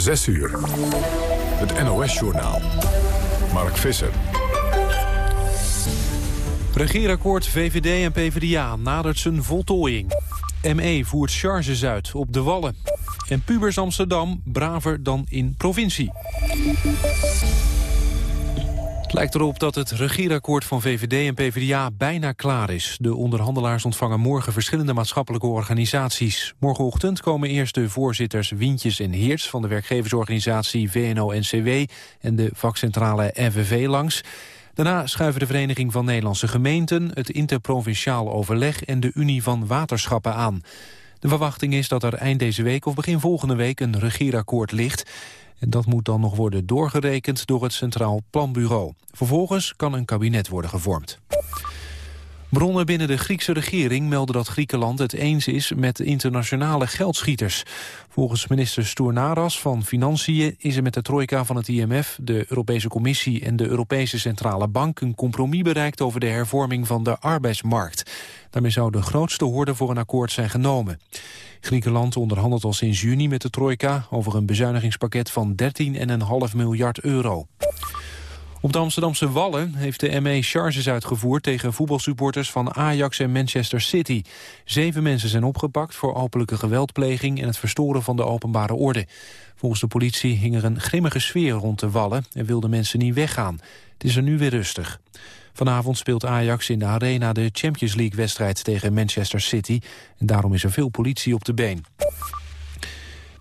6 uur. Het NOS-journaal. Mark Visser. Regeerakkoord VVD en PvdA nadert zijn voltooiing. ME voert charges uit op de Wallen. En pubers Amsterdam braver dan in provincie. Het lijkt erop dat het regeerakkoord van VVD en PvdA bijna klaar is. De onderhandelaars ontvangen morgen verschillende maatschappelijke organisaties. Morgenochtend komen eerst de voorzitters Wientjes en Heerts... van de werkgeversorganisatie VNO-NCW en de vakcentrale FNV langs. Daarna schuiven de Vereniging van Nederlandse Gemeenten... het Interprovinciaal Overleg en de Unie van Waterschappen aan. De verwachting is dat er eind deze week of begin volgende week... een regeerakkoord ligt... En dat moet dan nog worden doorgerekend door het Centraal Planbureau. Vervolgens kan een kabinet worden gevormd. Bronnen binnen de Griekse regering melden dat Griekenland het eens is met internationale geldschieters. Volgens minister Stournaras van Financiën is er met de trojka van het IMF, de Europese Commissie en de Europese Centrale Bank een compromis bereikt over de hervorming van de arbeidsmarkt. Daarmee zou de grootste hoorde voor een akkoord zijn genomen. Griekenland onderhandelt al sinds juni met de trojka over een bezuinigingspakket van 13,5 miljard euro. Op de Amsterdamse Wallen heeft de ME charges uitgevoerd tegen voetbalsupporters van Ajax en Manchester City. Zeven mensen zijn opgepakt voor openlijke geweldpleging en het verstoren van de openbare orde. Volgens de politie hing er een grimmige sfeer rond de Wallen en wilden mensen niet weggaan. Het is er nu weer rustig. Vanavond speelt Ajax in de Arena de Champions League-wedstrijd tegen Manchester City. En daarom is er veel politie op de been.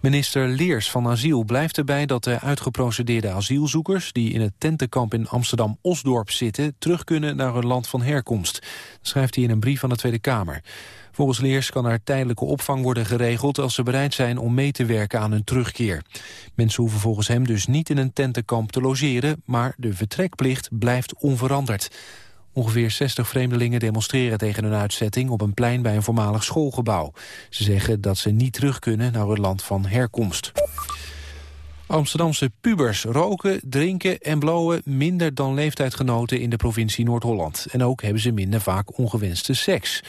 Minister Leers van Asiel blijft erbij dat de uitgeprocedeerde asielzoekers... die in het tentenkamp in Amsterdam-Osdorp zitten... terug kunnen naar hun land van herkomst. Dat schrijft hij in een brief aan de Tweede Kamer. Volgens Leers kan er tijdelijke opvang worden geregeld... als ze bereid zijn om mee te werken aan hun terugkeer. Mensen hoeven volgens hem dus niet in een tentenkamp te logeren... maar de vertrekplicht blijft onveranderd. Ongeveer 60 vreemdelingen demonstreren tegen hun uitzetting... op een plein bij een voormalig schoolgebouw. Ze zeggen dat ze niet terug kunnen naar hun land van herkomst. Amsterdamse pubers roken, drinken en blowen minder dan leeftijdgenoten in de provincie Noord-Holland. En ook hebben ze minder vaak ongewenste seks.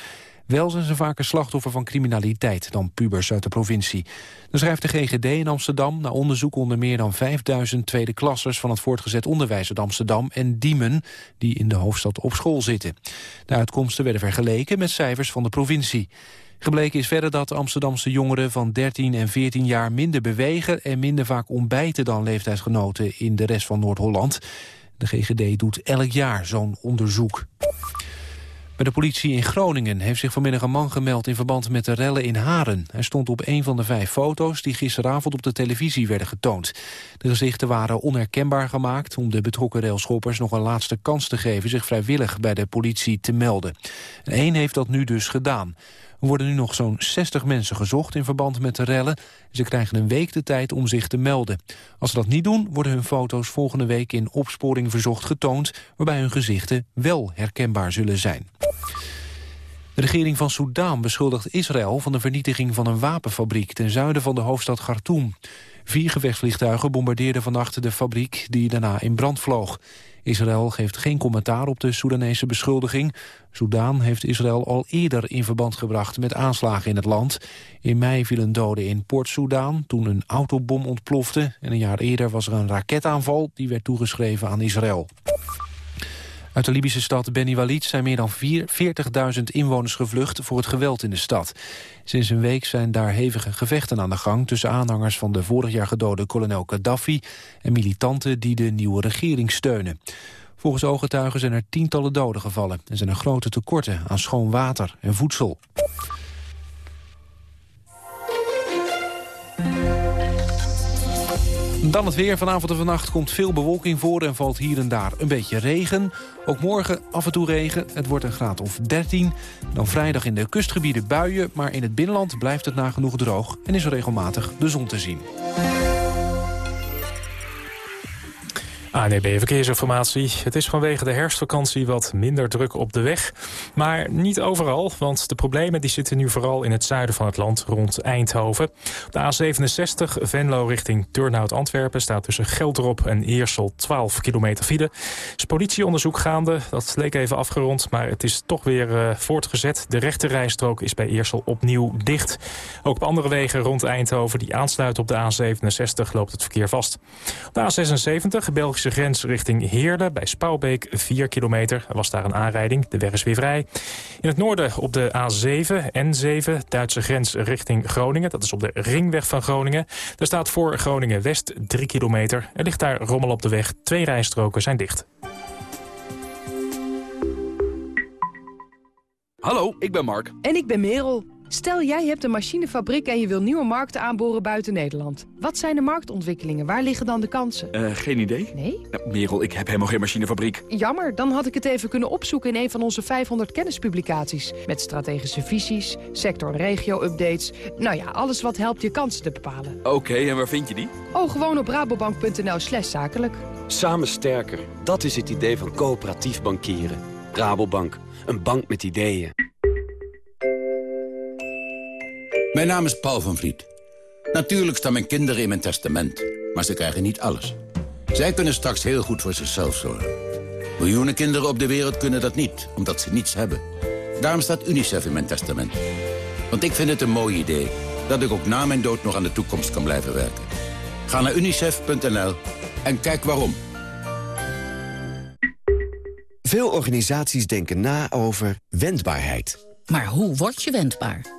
Wel zijn ze vaker slachtoffer van criminaliteit dan pubers uit de provincie. Dan schrijft de GGD in Amsterdam na onderzoek onder meer dan 5000 tweede klassers van het voortgezet onderwijs uit Amsterdam en Diemen, die in de hoofdstad op school zitten. De uitkomsten werden vergeleken met cijfers van de provincie. Gebleken is verder dat Amsterdamse jongeren van 13 en 14 jaar minder bewegen en minder vaak ontbijten dan leeftijdsgenoten in de rest van Noord-Holland. De GGD doet elk jaar zo'n onderzoek. Bij de politie in Groningen heeft zich vanmiddag een man gemeld... in verband met de rellen in Haren. Hij stond op een van de vijf foto's die gisteravond op de televisie werden getoond. De gezichten waren onherkenbaar gemaakt... om de betrokken railschoppers nog een laatste kans te geven... zich vrijwillig bij de politie te melden. Eén heeft dat nu dus gedaan. Er worden nu nog zo'n 60 mensen gezocht in verband met de rellen. Ze krijgen een week de tijd om zich te melden. Als ze dat niet doen, worden hun foto's volgende week in opsporing verzocht getoond... waarbij hun gezichten wel herkenbaar zullen zijn. De regering van Soudaan beschuldigt Israël van de vernietiging van een wapenfabriek ten zuiden van de hoofdstad Khartoum. Vier gevechtsvliegtuigen bombardeerden vannacht de fabriek die daarna in brand vloog. Israël geeft geen commentaar op de Soedanese beschuldiging. Soudaan heeft Israël al eerder in verband gebracht met aanslagen in het land. In mei viel een dode in Port Soudaan toen een autobom ontplofte. En een jaar eerder was er een raketaanval die werd toegeschreven aan Israël. Uit de Libische stad Beni Walid zijn meer dan 40.000 inwoners gevlucht voor het geweld in de stad. Sinds een week zijn daar hevige gevechten aan de gang tussen aanhangers van de vorig jaar gedode kolonel Gaddafi en militanten die de nieuwe regering steunen. Volgens ooggetuigen zijn er tientallen doden gevallen en zijn er grote tekorten aan schoon water en voedsel. Dan het weer. Vanavond en vannacht komt veel bewolking voor en valt hier en daar een beetje regen. Ook morgen af en toe regen. Het wordt een graad of 13. Dan vrijdag in de kustgebieden buien, maar in het binnenland blijft het nagenoeg droog... en is regelmatig de zon te zien. ANB e Verkeersinformatie. Het is vanwege de herfstvakantie wat minder druk op de weg. Maar niet overal, want de problemen die zitten nu vooral in het zuiden van het land, rond Eindhoven. Op de A67 Venlo richting Turnhout-Antwerpen staat tussen Geldrop en Eersel 12 kilometer file. is politieonderzoek gaande, dat leek even afgerond, maar het is toch weer uh, voortgezet. De rechte rijstrook is bij Eersel opnieuw dicht. Ook op andere wegen rond Eindhoven die aansluiten op de A67 loopt het verkeer vast. Op de A76 Belgische grens richting Heerde. Bij Spouwbeek 4 kilometer was daar een aanrijding. De weg is weer vrij. In het noorden op de A7, N7, Duitse grens richting Groningen. Dat is op de ringweg van Groningen. Daar staat voor Groningen West 3 kilometer. Er ligt daar rommel op de weg. Twee rijstroken zijn dicht. Hallo, ik ben Mark. En ik ben Merel. Stel, jij hebt een machinefabriek en je wil nieuwe markten aanboren buiten Nederland. Wat zijn de marktontwikkelingen? Waar liggen dan de kansen? Uh, geen idee. Nee? Nou, Merel, ik heb helemaal geen machinefabriek. Jammer, dan had ik het even kunnen opzoeken in een van onze 500 kennispublicaties. Met strategische visies, sector- en regio-updates. Nou ja, alles wat helpt je kansen te bepalen. Oké, en waar vind je die? Oh, gewoon op rabobank.nl slash zakelijk. Samen sterker, dat is het idee van coöperatief bankieren. Rabobank, een bank met ideeën. Mijn naam is Paul van Vliet. Natuurlijk staan mijn kinderen in mijn testament, maar ze krijgen niet alles. Zij kunnen straks heel goed voor zichzelf zorgen. Miljoenen kinderen op de wereld kunnen dat niet, omdat ze niets hebben. Daarom staat UNICEF in mijn testament. Want ik vind het een mooi idee dat ik ook na mijn dood nog aan de toekomst kan blijven werken. Ga naar unicef.nl en kijk waarom. Veel organisaties denken na over wendbaarheid. Maar hoe word je wendbaar?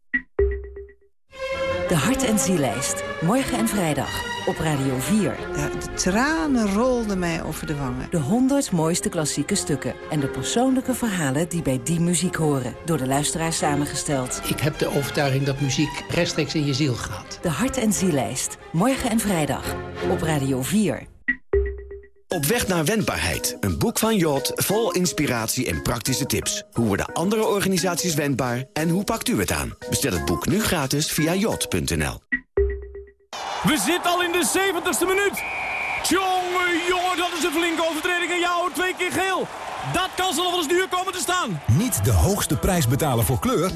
De Hart- en Zielijst. Morgen en vrijdag op Radio 4. Ja, de tranen rolden mij over de wangen. De 100 mooiste klassieke stukken en de persoonlijke verhalen die bij die muziek horen. Door de luisteraars samengesteld. Ik heb de overtuiging dat muziek rechtstreeks in je ziel gaat. De Hart- en Zielijst. Morgen en vrijdag op Radio 4. Op weg naar wendbaarheid. Een boek van Jot vol inspiratie en praktische tips. Hoe worden andere organisaties wendbaar en hoe pakt u het aan? Bestel het boek nu gratis via jot.nl. We zitten al in de 70ste minuut. Tjonge, jongen, dat is een flinke overtreding. En jou, twee keer geel. Dat kan ze nog wel eens duur komen te staan. Niet de hoogste prijs betalen voor kleur?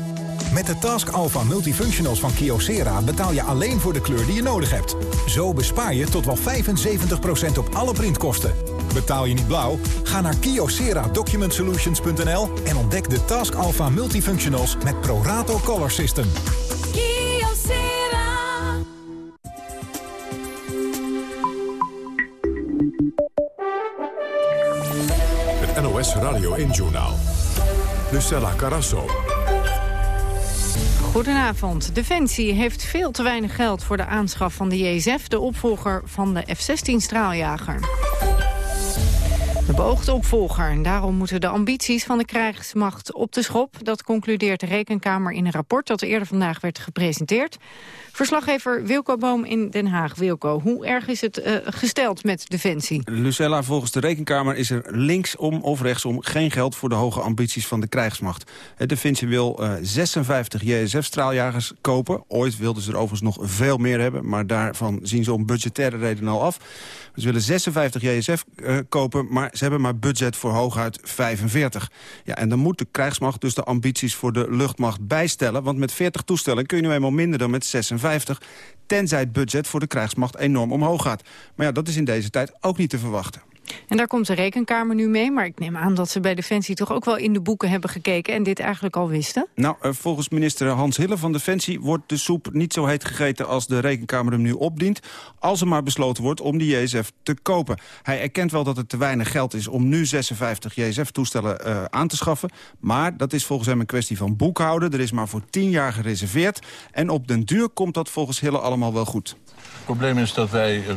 Met de Task Alpha Multifunctionals van Kyocera betaal je alleen voor de kleur die je nodig hebt. Zo bespaar je tot wel 75% op alle printkosten. Betaal je niet blauw? Ga naar kyocera-document-solutions.nl en ontdek de Task Alpha Multifunctionals met ProRato Color System. NOS Radio 1-journaal. Lucella Carasso. Goedenavond. Defensie heeft veel te weinig geld voor de aanschaf van de JSF... de opvolger van de F-16 straaljager. De beoogde opvolger. En daarom moeten de ambities van de krijgsmacht op de schop. Dat concludeert de Rekenkamer in een rapport dat eerder vandaag werd gepresenteerd. Verslaggever Wilco Boom in Den Haag. Wilco, hoe erg is het uh, gesteld met Defensie? Lucella, volgens de Rekenkamer is er linksom of rechtsom... geen geld voor de hoge ambities van de krijgsmacht. Defensie wil uh, 56 JSF-straaljagers kopen. Ooit wilden ze er overigens nog veel meer hebben... maar daarvan zien ze om budgettaire redenen al af. Ze willen 56 JSF uh, kopen, maar ze hebben maar budget voor hooguit 45. Ja, en dan moet de krijgsmacht dus de ambities voor de luchtmacht bijstellen... want met 40 toestellen kun je nu eenmaal minder dan met 56 tenzij het budget voor de krijgsmacht enorm omhoog gaat. Maar ja, dat is in deze tijd ook niet te verwachten. En daar komt de rekenkamer nu mee, maar ik neem aan dat ze bij Defensie toch ook wel in de boeken hebben gekeken en dit eigenlijk al wisten? Nou, eh, volgens minister Hans Hille van Defensie wordt de soep niet zo heet gegeten als de rekenkamer hem nu opdient, als er maar besloten wordt om die JSF te kopen. Hij erkent wel dat het te weinig geld is om nu 56 JSF-toestellen uh, aan te schaffen, maar dat is volgens hem een kwestie van boekhouden. Er is maar voor 10 jaar gereserveerd en op den duur komt dat volgens Hille allemaal wel goed. Het probleem is dat wij uh,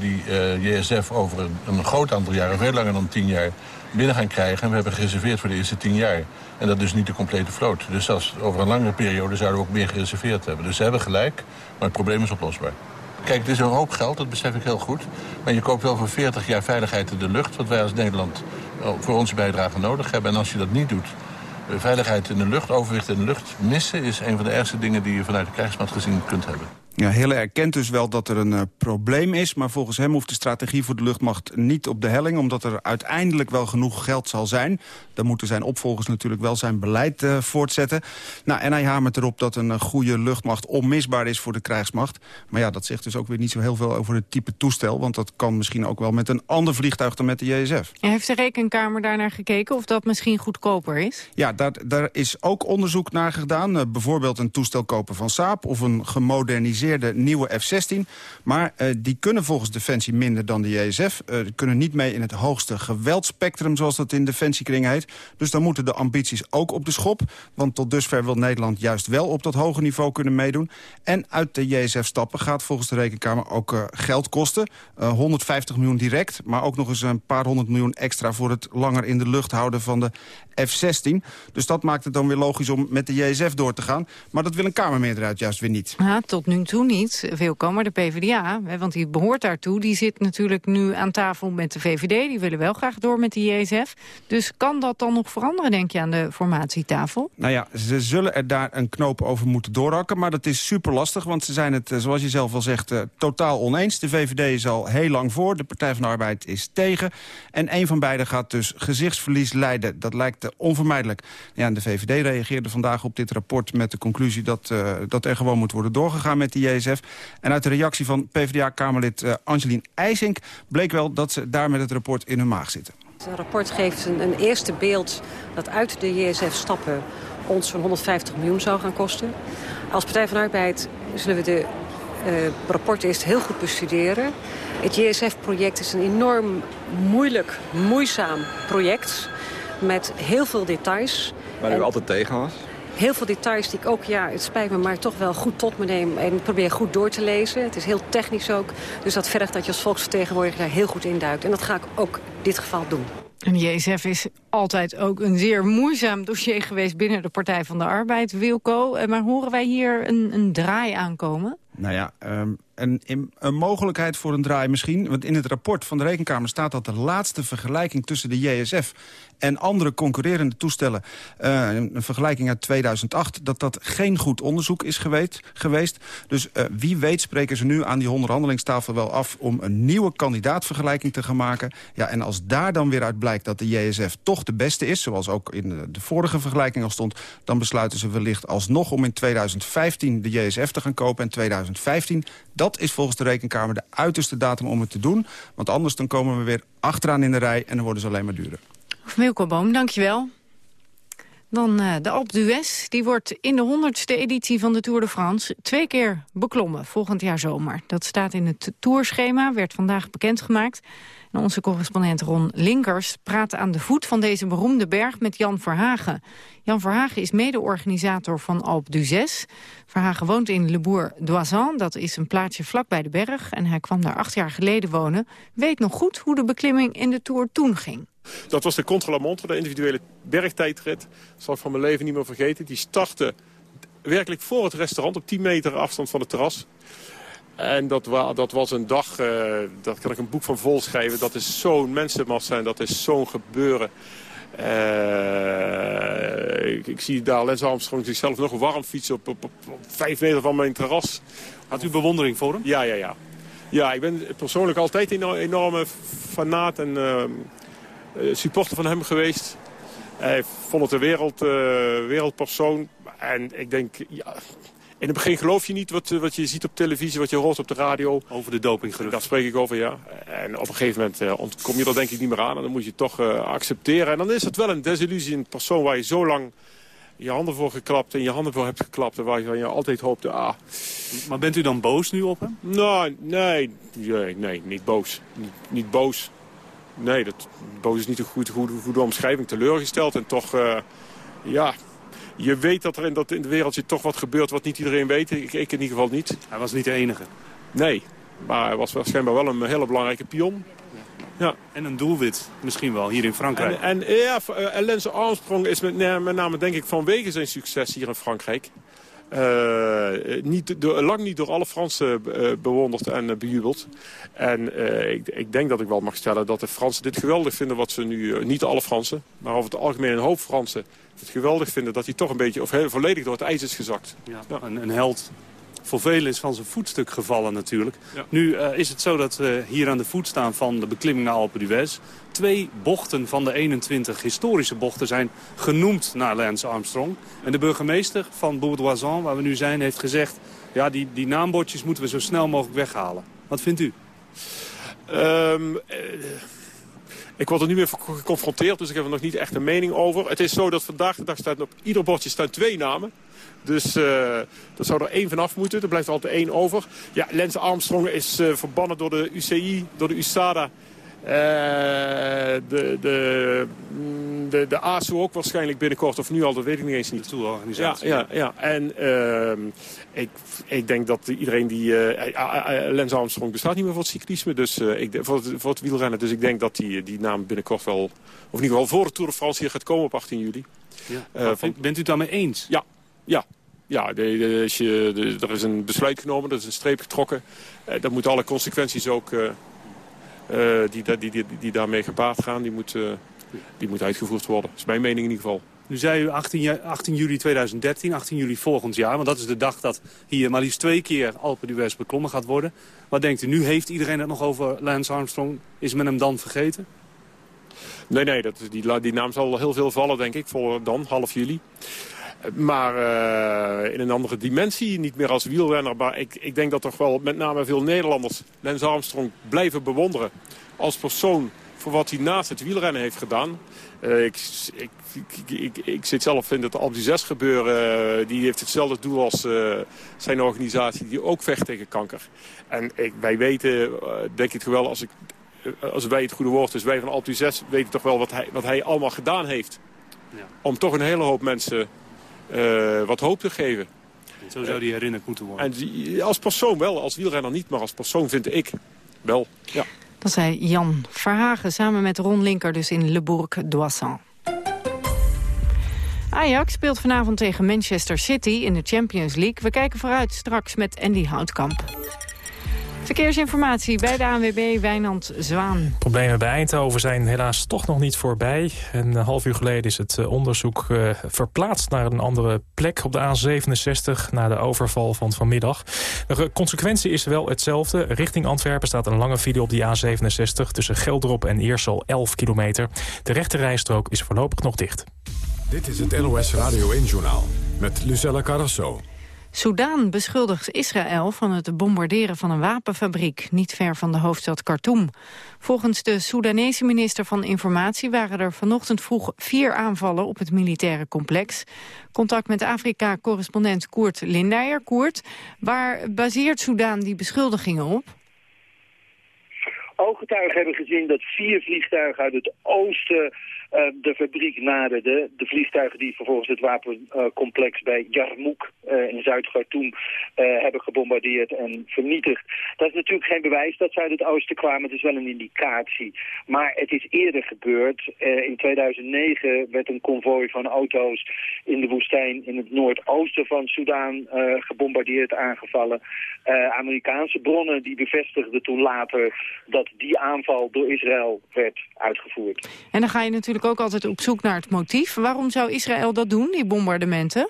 die JSF over een, een groot groot aantal jaren, veel langer dan tien jaar, binnen gaan krijgen. En we hebben gereserveerd voor de eerste tien jaar. En dat is niet de complete vloot. Dus zelfs over een langere periode zouden we ook meer gereserveerd hebben. Dus ze hebben gelijk, maar het probleem is oplosbaar. Kijk, het is een hoop geld, dat besef ik heel goed. Maar je koopt wel voor 40 jaar veiligheid in de lucht... wat wij als Nederland eh, voor onze bijdrage nodig hebben. En als je dat niet doet, eh, veiligheid in de lucht, overwicht in de lucht missen... is een van de ergste dingen die je vanuit de krijgsmacht gezien kunt hebben. Ja, Hille erkent dus wel dat er een uh, probleem is... maar volgens hem hoeft de strategie voor de luchtmacht niet op de helling... omdat er uiteindelijk wel genoeg geld zal zijn. Dan moeten zijn opvolgers natuurlijk wel zijn beleid uh, voortzetten. Nou, en hij hamert erop dat een uh, goede luchtmacht onmisbaar is voor de krijgsmacht. Maar ja, dat zegt dus ook weer niet zo heel veel over het type toestel... want dat kan misschien ook wel met een ander vliegtuig dan met de JSF. En heeft de rekenkamer daarnaar gekeken of dat misschien goedkoper is? Ja, daar, daar is ook onderzoek naar gedaan. bijvoorbeeld een toestel kopen van Saab of een gemoderniseerd de nieuwe F-16. Maar uh, die kunnen volgens Defensie minder dan de JSF. Uh, kunnen niet mee in het hoogste geweldspectrum, zoals dat in Defensiekring heet. Dus dan moeten de ambities ook op de schop. Want tot dusver wil Nederland juist wel op dat hoge niveau kunnen meedoen. En uit de JSF stappen gaat volgens de Rekenkamer ook uh, geld kosten. 150 miljoen direct, maar ook nog eens een paar honderd miljoen extra... voor het langer in de lucht houden van de F-16. Dus dat maakt het dan weer logisch om met de JSF door te gaan. Maar dat wil een Kamermeerderheid juist weer niet. Ja, tot nu toe niet, Wilco, maar de PvdA, want die behoort daartoe... die zit natuurlijk nu aan tafel met de VVD. Die willen wel graag door met de JSF. Dus kan dat dan nog veranderen, denk je, aan de formatietafel? Nou ja, ze zullen er daar een knoop over moeten doorhakken. Maar dat is super lastig, want ze zijn het, zoals je zelf al zegt, uh, totaal oneens. De VVD is al heel lang voor, de Partij van de Arbeid is tegen. En een van beiden gaat dus gezichtsverlies leiden. Dat lijkt onvermijdelijk. Ja, en de VVD reageerde vandaag op dit rapport met de conclusie... dat, dat er gewoon moet worden doorgegaan met die JSF. En uit de reactie van PvdA-Kamerlid uh, Angelien IJsink... bleek wel dat ze daar met het rapport in hun maag zitten. Het rapport geeft een, een eerste beeld dat uit de JSF stappen ons zo'n 150 miljoen zou gaan kosten. Als Partij van de Arbeid zullen we de uh, rapport eerst heel goed bestuderen. Het JSF-project is een enorm moeilijk, moeizaam project met heel veel details. Waar u altijd tegen was? Heel veel details die ik ook, ja, het spijt me, maar toch wel goed tot me neem. En probeer goed door te lezen. Het is heel technisch ook. Dus dat vergt dat je als volksvertegenwoordiger daar heel goed induikt. En dat ga ik ook in dit geval doen. En JSF is altijd ook een zeer moeizaam dossier geweest binnen de Partij van de Arbeid, Wilco. Maar horen wij hier een, een draai aankomen? Nou ja, um, een, een, mogelijkheid voor een draai misschien. Want in het rapport van de Rekenkamer staat dat de laatste vergelijking tussen de JSF en andere concurrerende toestellen, uh, een vergelijking uit 2008, dat dat geen goed onderzoek is geweest. geweest. Dus uh, wie weet spreken ze nu aan die onderhandelingstafel wel af om een nieuwe kandidaatvergelijking te gaan maken. Ja, en als daar dan weer uit blijkt dat de JSF toch de beste is, zoals ook in de, de vorige vergelijking al stond, dan besluiten ze wellicht alsnog om in 2015 de JSF te gaan kopen en 2015 dat is volgens de Rekenkamer de uiterste datum om het te doen. Want anders dan komen we weer achteraan in de rij en dan worden ze alleen maar duurder. Milko Boom, dankjewel. Dan uh, de Alpe d'Huez. Die wordt in de honderdste editie van de Tour de France twee keer beklommen volgend jaar zomer. Dat staat in het tourschema, werd vandaag bekendgemaakt. En onze correspondent Ron Linkers praat aan de voet van deze beroemde berg met Jan Verhagen. Jan Verhagen is mede-organisator van Alpe d'Huez. Verhagen woont in Le Bourg-d'Oisan, dat is een plaatsje vlak bij de berg. En hij kwam daar acht jaar geleden wonen. Weet nog goed hoe de beklimming in de Tour toen ging. Dat was de Contre-la-Montre, de individuele bergtijdrit. Dat zal ik van mijn leven niet meer vergeten. Die startte werkelijk voor het restaurant op 10 meter afstand van het terras. En dat, wa dat was een dag, uh, daar kan ik een boek van vol schrijven. Dat is zo'n mensenmassa en dat is zo'n gebeuren. Uh, ik, ik, zie daar Lens Armstrong zichzelf nog warm fietsen op, op, op, op, vijf meter van mijn terras. Had u bewondering voor hem? Ja, ja, ja. Ja, ik ben persoonlijk altijd een enorme fanaat en uh, supporter van hem geweest. Hij vond het een wereld, wereldpersoon. En ik denk, ja, in het begin geloof je niet wat, wat je ziet op televisie, wat je hoort op de radio. Over de dopinggerucht. Dat spreek ik over, ja. En op een gegeven moment uh, ontkom je er denk ik niet meer aan. En dan moet je het toch uh, accepteren. En dan is het wel een desillusie. Een persoon waar je zo lang je handen voor geklapt en je handen voor hebt geklapt. En waar je, je altijd hoopte, ah... Maar bent u dan boos nu op hem? Nou, nee, nee, nee niet boos. Niet, niet boos. Nee, dat, boos is niet een goede, goede, goede omschrijving. Teleurgesteld en toch, uh, ja, je weet dat er in, dat in de wereld toch wat gebeurt wat niet iedereen weet. Ik, ik in ieder geval niet. Hij was niet de enige. Nee, maar hij was waarschijnlijk wel een hele belangrijke pion. Ja. En een doelwit misschien wel, hier in Frankrijk. En, en ja, Lance Armstrong is met, met name denk ik vanwege zijn succes hier in Frankrijk... Uh, niet door, lang niet door alle Fransen uh, bewonderd en uh, bejubeld. En ik, ik, denk dat ik wel mag stellen dat de Fransen dit geweldig vinden wat ze nu... niet alle Fransen, maar over het algemeen een hoop Fransen... het geweldig vinden dat hij toch een beetje of heel, volledig door het ijs is gezakt. Ja, ja. Een, een held voor velen is van zijn voetstuk gevallen natuurlijk. Ja. Nu uh, is het zo dat we hier aan de voet staan van de beklimming naar Alpe d'Huez. Twee bochten van de 21 historische bochten zijn genoemd naar Lance Armstrong. En de burgemeester van Bourdoisan, waar we nu zijn, heeft gezegd... ja, die, die naambordjes moeten we zo snel mogelijk weghalen. Wat vindt u? Um, uh, ik word er nu weer geconfronteerd, dus ik heb er nog niet echt een mening over. Het is zo dat vandaag de dag staat op ieder bordje staan twee namen. Dus uh, er zou er één vanaf moeten. Er blijft altijd één over. Ja, Lance Armstrong is uh, verbannen door de UCI, door de USADA. Uh, de, de, de, de ASO ook waarschijnlijk binnenkort, of nu al, dat weet ik niet eens niet. De tourorganisatie. Ja, ja, ja. en uh, ik, ik denk dat iedereen die... Uh, Lance Armstrong bestaat niet meer voor het cyclisme, dus, ik, voor, het, voor het wielrennen. Dus ik denk dat die, die naam binnenkort wel, of in ieder geval voor de Tour de France hier gaat komen op 18 juli. Ja. Van, bent u het daarmee eens? Ja, ja. Ja, de, de, als je, de, er is een besluit genomen, er is een streep getrokken. Dat moeten alle consequenties ook die, die, die, die, daarmee gepaard gaan, die moet, die moet uitgevoerd worden. Dat is mijn mening in ieder geval. Nu zei u 18, 18 juli 2013, 18 juli volgend jaar. Want dat is de dag dat hier maar liefst twee keer Alpe d'Huez beklommen gaat worden. Wat denkt u, nu heeft iedereen het nog over Lance Armstrong. Is men hem dan vergeten? Nee, nee, dat, die, die naam zal heel veel vallen, denk ik, voor dan, half juli. Maar uh, in een andere dimensie, niet meer als wielrenner. Maar ik, ik denk dat toch wel met name veel Nederlanders Lance Armstrong blijven bewonderen. Als persoon voor wat hij naast het wielrennen heeft gedaan. Uh, ik, ik, ik, ik, zit zelf in het Alpe 6 gebeuren. Uh, die heeft hetzelfde doel als uh, zijn organisatie die ook vecht tegen kanker. En ik, wij weten, denk ik wel, als, ik, als wij het goede woord is, wij van Alpe 6 weten toch wel wat hij, wat hij allemaal gedaan heeft. Ja. Om toch een hele hoop mensen wat hoop te geven. En zo zou die herinnerd moeten worden. En die, als persoon wel, als wielrenner niet, maar als persoon vind ik wel. Ja. Dat zei Jan Verhagen samen met Ron Linker dus in Le Bourg-Doissan. Ajax speelt vanavond tegen Manchester City in de Champions League. We kijken vooruit straks met Andy Houtkamp. Verkeersinformatie bij de ANWB Wijnand Zwaan. Problemen bij Eindhoven zijn helaas toch nog niet voorbij. Een half uur geleden is het eh, onderzoek uh, verplaatst naar een andere plek op de A67... na de overval van vanmiddag. De consequentie is wel hetzelfde. Richting Antwerpen staat een lange file op die A67... tussen Geldrop en Eersel 11 kilometer. De rechte rijstrook is voorlopig nog dicht. Dit is het NOS Radio 1-journaal met Lucella Carrasso. Soudaan beschuldigt Israël van het bombarderen van een wapenfabriek... niet ver van de hoofdstad Khartoum. Volgens de Soedanese minister van Informatie... waren er vanochtend vroeg vier aanvallen op het militaire complex. Contact met Afrika-correspondent Koert Lindeyer. Koert, waar baseert Soudaan die beschuldigingen op? Ooggetuigen hebben gezien dat vier vliegtuigen uit het oosten de fabriek naderden. De vliegtuigen die vervolgens het wapencomplex bij Yarmouk uh, in Zuid-Khartoum hebben gebombardeerd en vernietigd. Dat is natuurlijk geen bewijs dat ze uit het oosten kwamen. Het is wel een indicatie. Maar het is eerder gebeurd. in 2009 werd een konvooi van auto's in de woestijn in het noordoosten van Soudaan gebombardeerd, aangevallen. Amerikaanse bronnen die bevestigden toen later dat die aanval door Israël werd uitgevoerd. En dan ga je natuurlijk ook altijd op zoek naar het motief. Waarom zou Israël dat doen, die bombardementen?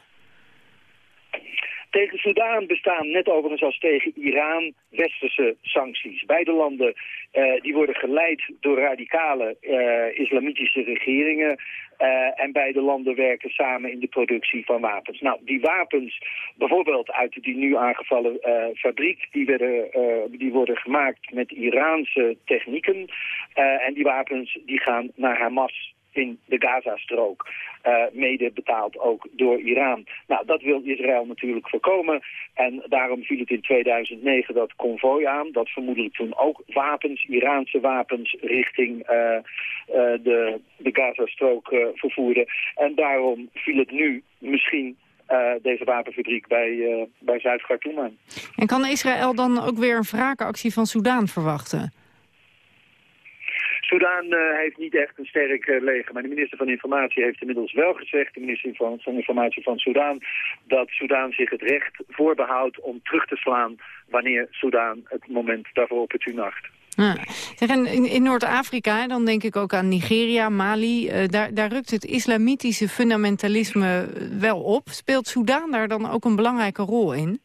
Tegen Soudaan bestaan, net overigens als tegen Iran, westerse sancties. Beide landen uh, die worden geleid door radicale uh, islamitische regeringen. Uh, en beide landen werken samen in de productie van wapens. Nou, die wapens, bijvoorbeeld uit die nu aangevallen fabriek, die, werden, die worden gemaakt met Iraanse technieken. en die wapens die gaan naar Hamas in de Gazastrook. Uh, mede betaald ook door Iran. Nou, dat wil Israël natuurlijk voorkomen. En daarom viel het in 2009 dat konvooi aan. Dat vermoedelijk toen ook wapens, Iraanse wapens, richting uh, de, de Gazastrook vervoerde. En daarom viel het nu misschien deze wapenfabriek bij, uh, bij Zuid-Khartoum aan. En kan Israël dan ook weer een wraakactie van Soudaan verwachten? Soudaan heeft niet echt een sterk leger, maar de minister van Informatie heeft inmiddels wel gezegd, de minister van, van Informatie van Soudaan, dat Soudaan zich het recht voorbehoudt om terug te slaan wanneer Soudaan het moment daarvoor opportun acht. Ja. in, in Noord-Afrika, dan denk ik ook aan Nigeria, Mali... Uh, daar, daar rukt het islamitische fundamentalisme wel op. Speelt Soudaan daar dan ook een belangrijke rol in?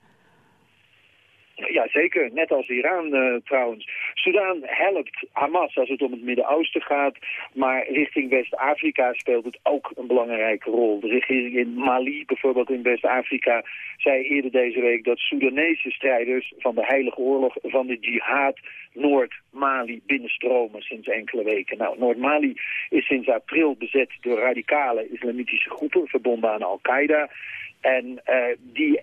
Ja, zeker. Net als Iran uh, trouwens. Sudan helpt Hamas als het om het Midden-Oosten gaat. Maar richting West-Afrika speelt het ook een belangrijke rol. De regering in Mali, bijvoorbeeld in West-Afrika, zei eerder deze week dat Soedanese strijders van de Heilige Oorlog van de Jihad Noord-Mali binnenstromen sinds enkele weken. Nou, Noord-Mali is sinds april bezet door radicale islamitische groepen verbonden aan Al-Qaeda. En uh, die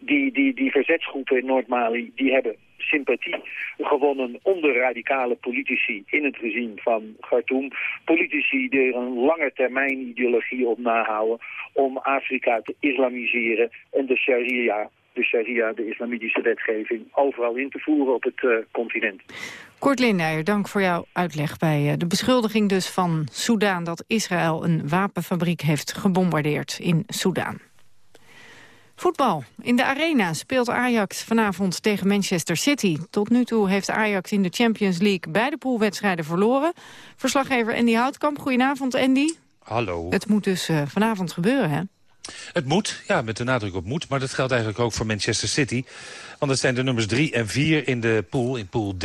die, die, die verzetsgroepen in Noord-Mali, die hebben sympathie gewonnen onder radicale politici in het regime van Khartoum. Politici die er een lange termijn ideologie op nahouden om Afrika te islamiseren en de sharia de sharia, de islamitische wetgeving, overal in te voeren op het uh, continent. Kort Lindeyer, dank voor jouw uitleg bij uh, de beschuldiging dus van Soudaan... dat Israël een wapenfabriek heeft gebombardeerd in Soudaan. Voetbal. In de Arena speelt Ajax vanavond tegen Manchester City. Tot nu toe heeft Ajax in de Champions League beide poolwedstrijden verloren. Verslaggever Andy Houtkamp, goedenavond Andy. Hallo. Het moet dus uh, vanavond gebeuren, hè? Het moet, ja, met de nadruk op moet. Maar dat geldt eigenlijk ook voor Manchester City. Want het zijn de nummers 3 en 4 in de pool, in pool D.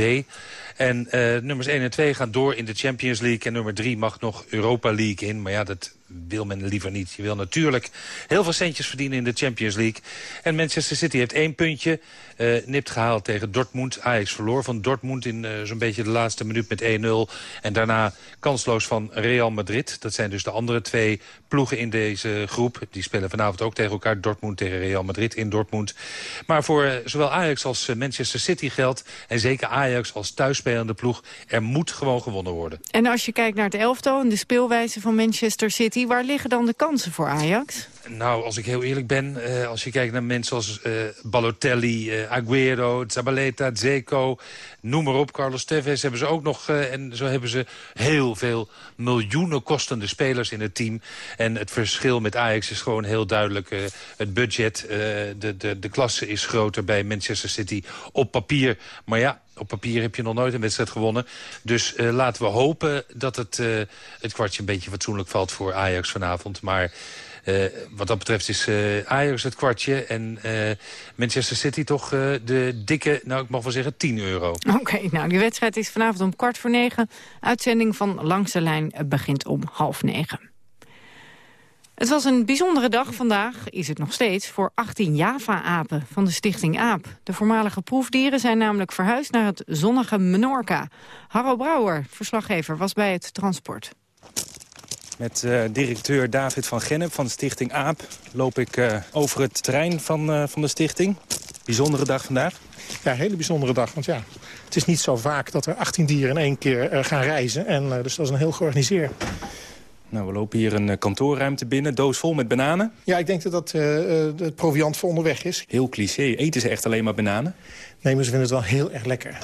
En uh, nummers 1 en 2 gaan door in de Champions League. En nummer 3 mag nog Europa League in. Maar ja, dat wil men liever niet. Je wil natuurlijk heel veel centjes verdienen in de Champions League. En Manchester City heeft één puntje uh, nipt gehaald tegen Dortmund. Ajax verloor van Dortmund in uh, zo'n beetje de laatste minuut met 1-0. En daarna kansloos van Real Madrid. Dat zijn dus de andere twee ploegen in deze groep. Die spelen vanavond ook tegen elkaar. Dortmund tegen Real Madrid in Dortmund. Maar voor uh, Ajax als Manchester City geldt... en zeker Ajax als thuisspelende ploeg... er moet gewoon gewonnen worden. En als je kijkt naar het elftal en de speelwijze van Manchester City... waar liggen dan de kansen voor Ajax? Nou, als ik heel eerlijk ben, uh, als je kijkt naar mensen als uh, Balotelli, uh, Aguero, Zabaleta, Zeko, noem maar op, Carlos Tevez hebben ze ook nog. en zo hebben ze heel veel miljoenen kostende spelers in het team. En het verschil met Ajax is gewoon heel duidelijk. het budget, de, de, de klasse is groter bij Manchester City op papier. Maar ja, op papier heb je nog nooit een wedstrijd gewonnen. Dus laten we hopen dat het, het kwartje een beetje fatsoenlijk valt voor Ajax vanavond. Maar wat dat betreft is Ajax het kwartje en Manchester City toch de dikke, nou ik mag wel zeggen, 10 euro. Oké, nou die wedstrijd is vanavond om kwart voor negen. Uitzending van Langs de Lijn begint om half negen. Het was een bijzondere dag vandaag, is het nog steeds, voor 18 Java-apen van de stichting AAP. De voormalige proefdieren zijn namelijk verhuisd naar het zonnige Menorca. Harro Brouwer, verslaggever, was bij het transport. Met uh, directeur David van Gennep van de stichting AAP loop ik uh, over het terrein van, uh, van de stichting. Bijzondere dag vandaag. Ja, een hele bijzondere dag. Want ja, het is niet zo vaak dat er 18 dieren in één keer gaan reizen. En, dus dat is een heel georganiseerd. Nou, we lopen hier een kantoorruimte binnen, doos vol met bananen. Ja, ik denk dat dat het proviant voor onderweg is. Heel cliché. Eten ze echt alleen maar bananen? Nee, maar ze vinden het wel heel erg lekker.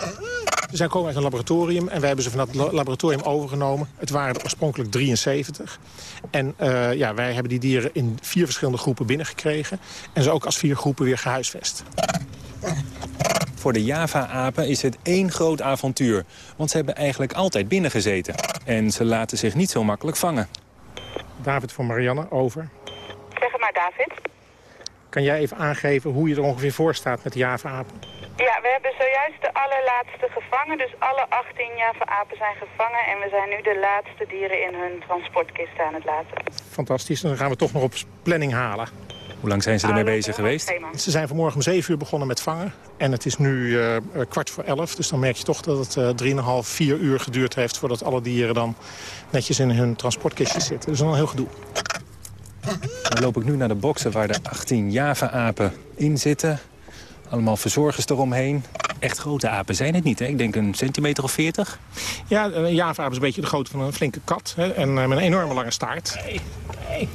Ze zijn komen uit een laboratorium en wij hebben ze van dat laboratorium overgenomen. Het waren er oorspronkelijk 73. En uh, ja, wij hebben die dieren in vier verschillende groepen binnengekregen. En ze ook als vier groepen weer gehuisvest. Voor de Java-apen is het één groot avontuur. Want ze hebben eigenlijk altijd binnengezeten. En ze laten zich niet zo makkelijk vangen. David voor Marianne, over. Zeg het maar, David. Kan jij even aangeven hoe je er ongeveer voor staat met de Java-apen? Ja, we hebben zojuist de allerlaatste gevangen. Dus alle 18 Java-apen zijn gevangen. En we zijn nu de laatste dieren in hun transportkist aan het laten. Fantastisch. Dan gaan we toch nog op planning halen. Hoe lang zijn ze ermee bezig geweest? Ze zijn vanmorgen om 7 uur begonnen met vangen. En het is nu uh, kwart voor 11. Dus dan merk je toch dat het uh, 3,5, 4 uur geduurd heeft... voordat alle dieren dan netjes in hun transportkistjes zitten. Dus dan een heel gedoe. Dan loop ik nu naar de boxen waar de 18 Java-apen in zitten. Allemaal verzorgers eromheen. Echt grote apen zijn het niet, hè? Ik denk een centimeter of 40. Ja, een Java-aap is een beetje de grootte van een flinke kat. Hè? En met een enorme lange staart. Hey. Hey.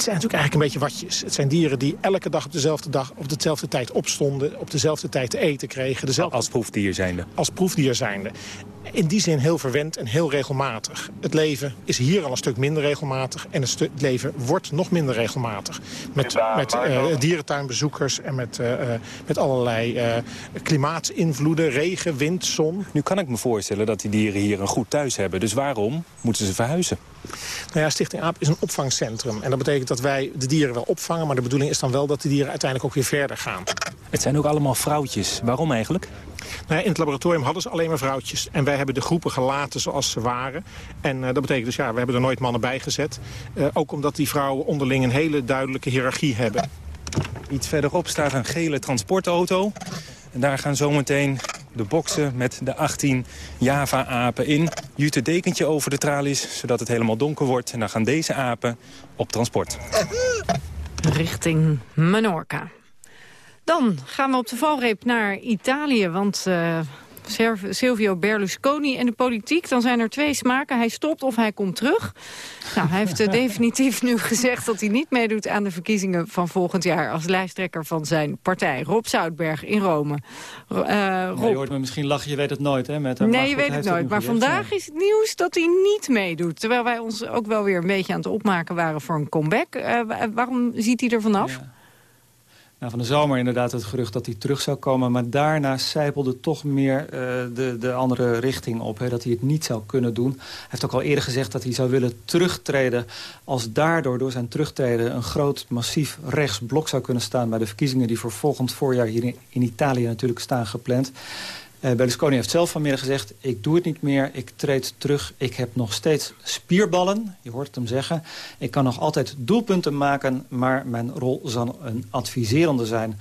Het zijn natuurlijk eigenlijk een beetje watjes. Het zijn dieren die elke dag op dezelfde dag op dezelfde tijd opstonden... op dezelfde tijd te eten kregen. Dezelfde... Als proefdier zijnde? Als proefdier zijnde. In die zin heel verwend en heel regelmatig. Het leven is hier al een stuk minder regelmatig... en het, het leven wordt nog minder regelmatig. Met, met uh, dierentuinbezoekers en met, uh, met allerlei uh, klimaatinvloeden, regen, wind, zon. Nu kan ik me voorstellen dat die dieren hier een goed thuis hebben. Dus waarom moeten ze verhuizen? Nou ja, Stichting AAP is een opvangcentrum. En dat betekent dat wij de dieren wel opvangen... maar de bedoeling is dan wel dat de dieren uiteindelijk ook weer verder gaan. Het zijn ook allemaal vrouwtjes. Waarom eigenlijk? Nou ja, in het laboratorium hadden ze alleen maar vrouwtjes. En wij hebben de groepen gelaten zoals ze waren. En uh, dat betekent dus, ja, we hebben er nooit mannen bij gezet. Uh, ook omdat die vrouwen onderling een hele duidelijke hiërarchie hebben. Iets verderop staat een gele transportauto. Daar gaan zometeen de boksen met de 18 Java-apen in. Jute dekentje over de tralies, zodat het helemaal donker wordt. En dan gaan deze apen op transport. Richting Menorca. Dan gaan we op de valreep naar Italië, want... Uh... Silvio Berlusconi en de politiek. Dan zijn er twee smaken. Hij stopt of hij komt terug. Nou, hij heeft uh, definitief nu gezegd dat hij niet meedoet aan de verkiezingen van volgend jaar als lijsttrekker van zijn partij. Rob Zoutberg in Rome. Uh, Rob... Je hoort me misschien lachen, je weet het nooit. Hè, met hem. Nee, je weet het nooit. Maar vandaag is het nieuws dat hij niet meedoet. Terwijl wij ons ook wel weer een beetje aan het opmaken waren voor een comeback. Uh, waarom ziet hij er vanaf? Ja. Van de zomer inderdaad het gerucht dat hij terug zou komen. Maar daarna zijpelde toch meer uh, de, de andere richting op. Hè, dat hij het niet zou kunnen doen. Hij heeft ook al eerder gezegd dat hij zou willen terugtreden... als daardoor door zijn terugtreden een groot massief rechtsblok zou kunnen staan... bij de verkiezingen die voor volgend voorjaar hier in Italië natuurlijk staan gepland. Uh, Berlusconi heeft zelf vanmiddag gezegd... ik doe het niet meer, ik treed terug. Ik heb nog steeds spierballen, je hoort hem zeggen. Ik kan nog altijd doelpunten maken... maar mijn rol zal een adviserende zijn.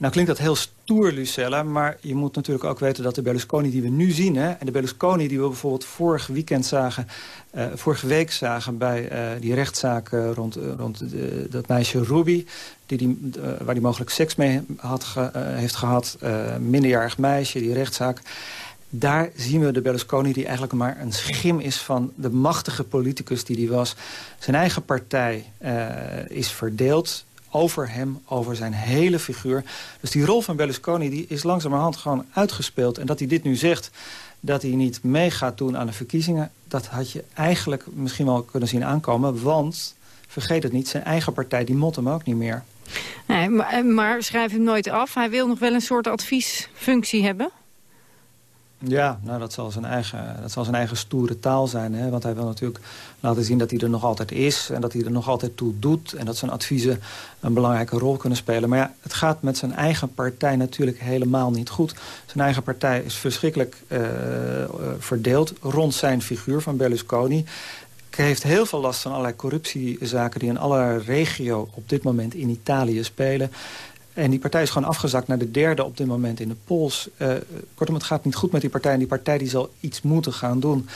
Nou klinkt dat heel stoer, Lucella, maar je moet natuurlijk ook weten dat de Berlusconi die we nu zien... Hè, en de Berlusconi die we bijvoorbeeld vorig weekend zagen... Uh, vorige week zagen bij uh, die rechtszaak uh, rond, rond dat meisje Ruby... Die die, waar hij mogelijk seks mee had heeft gehad, minderjarig meisje, die rechtszaak... Daar zien we de Berlusconi die eigenlijk maar een schim is van de machtige politicus die hij was. Zijn eigen partij is verdeeld over hem, over zijn hele figuur. Dus die rol van Berlusconi die is langzamerhand gewoon uitgespeeld. En dat hij dit nu zegt, dat hij niet mee gaat doen aan de verkiezingen... dat had je eigenlijk misschien wel kunnen zien aankomen. Want, vergeet het niet, zijn eigen partij die mot hem ook niet meer. Nee, maar, maar schrijf hem nooit af. Hij wil nog wel een soort adviesfunctie hebben. Ja, nou, dat zal zijn eigen, dat zal zijn eigen stoere taal zijn. Hè? Want hij wil natuurlijk laten zien dat hij er nog altijd is... en dat hij er nog altijd toe doet... en dat zijn adviezen een belangrijke rol kunnen spelen. Maar ja, het gaat met zijn eigen partij natuurlijk helemaal niet goed. Zijn eigen partij is verschrikkelijk uh, verdeeld rond zijn figuur van Berlusconi. Hij heeft heel veel last van allerlei corruptiezaken... die in alle regio op dit moment in Italië spelen. En die partij is gewoon afgezakt naar de derde op dit moment in de pols. Uh, kortom, het gaat niet goed met die partij. En die partij die zal iets moeten gaan doen.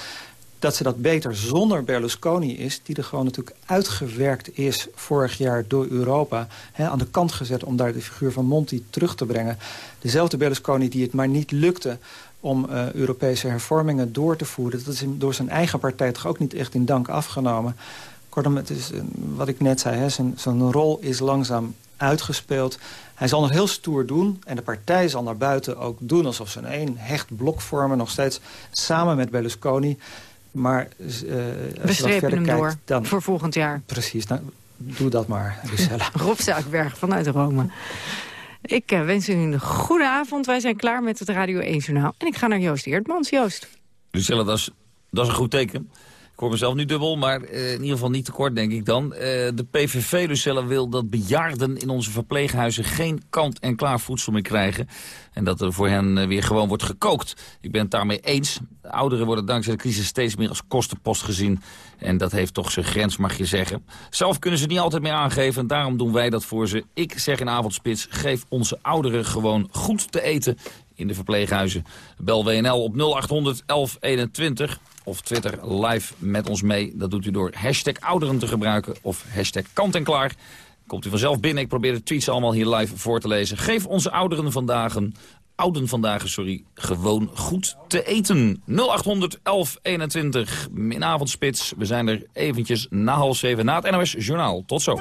Dat ze dat beter zonder Berlusconi is... die er gewoon natuurlijk uitgewerkt is vorig jaar door Europa... Hè, aan de kant gezet om daar de figuur van Monti terug te brengen. Dezelfde Berlusconi die het maar niet lukte om uh, Europese hervormingen door te voeren. Dat is door zijn eigen partij toch ook niet echt in dank afgenomen. Kortom, het is, wat ik net zei, zijn rol is langzaam uitgespeeld. Hij zal nog heel stoer doen en de partij zal naar buiten ook doen... alsof ze een één hecht blok vormen, nog steeds samen met Berlusconi. Maar uh, We strepen hem kijkt, door dan... voor volgend jaar. Precies, nou, doe dat maar, Lucella. Rob Zuidberg vanuit Rome. Ik uh, wens u een goede avond. Wij zijn klaar met het Radio 1-journaal. En ik ga naar Joost Eertmans. Joost. Lucella, dat is, dat is een goed teken. Ik hoor mezelf nu dubbel, maar uh, in ieder geval niet te kort, denk ik dan. Uh, de PVV, Lucella, wil dat bejaarden in onze verpleeghuizen geen kant-en-klaar voedsel meer krijgen. En dat er voor hen uh, weer gewoon wordt gekookt. Ik ben het daarmee eens. De ouderen worden dankzij de crisis steeds meer als kostenpost gezien. En dat heeft toch zijn grens, mag je zeggen. Zelf kunnen ze niet altijd meer aangeven en daarom doen wij dat voor ze. Ik zeg in avondspits, geef onze ouderen gewoon goed te eten in de verpleeghuizen. Bel WNL op 0800 1121 of Twitter live met ons mee. Dat doet u door hashtag ouderen te gebruiken of hashtag kant en klaar. Komt u vanzelf binnen. Ik probeer de tweets allemaal hier live voor te lezen. Geef onze ouderen vandaag ouden vandaag, sorry, gewoon goed te eten. 0800 1121 in avondspits. We zijn er eventjes na half zeven na het NOS Journaal. Tot zo.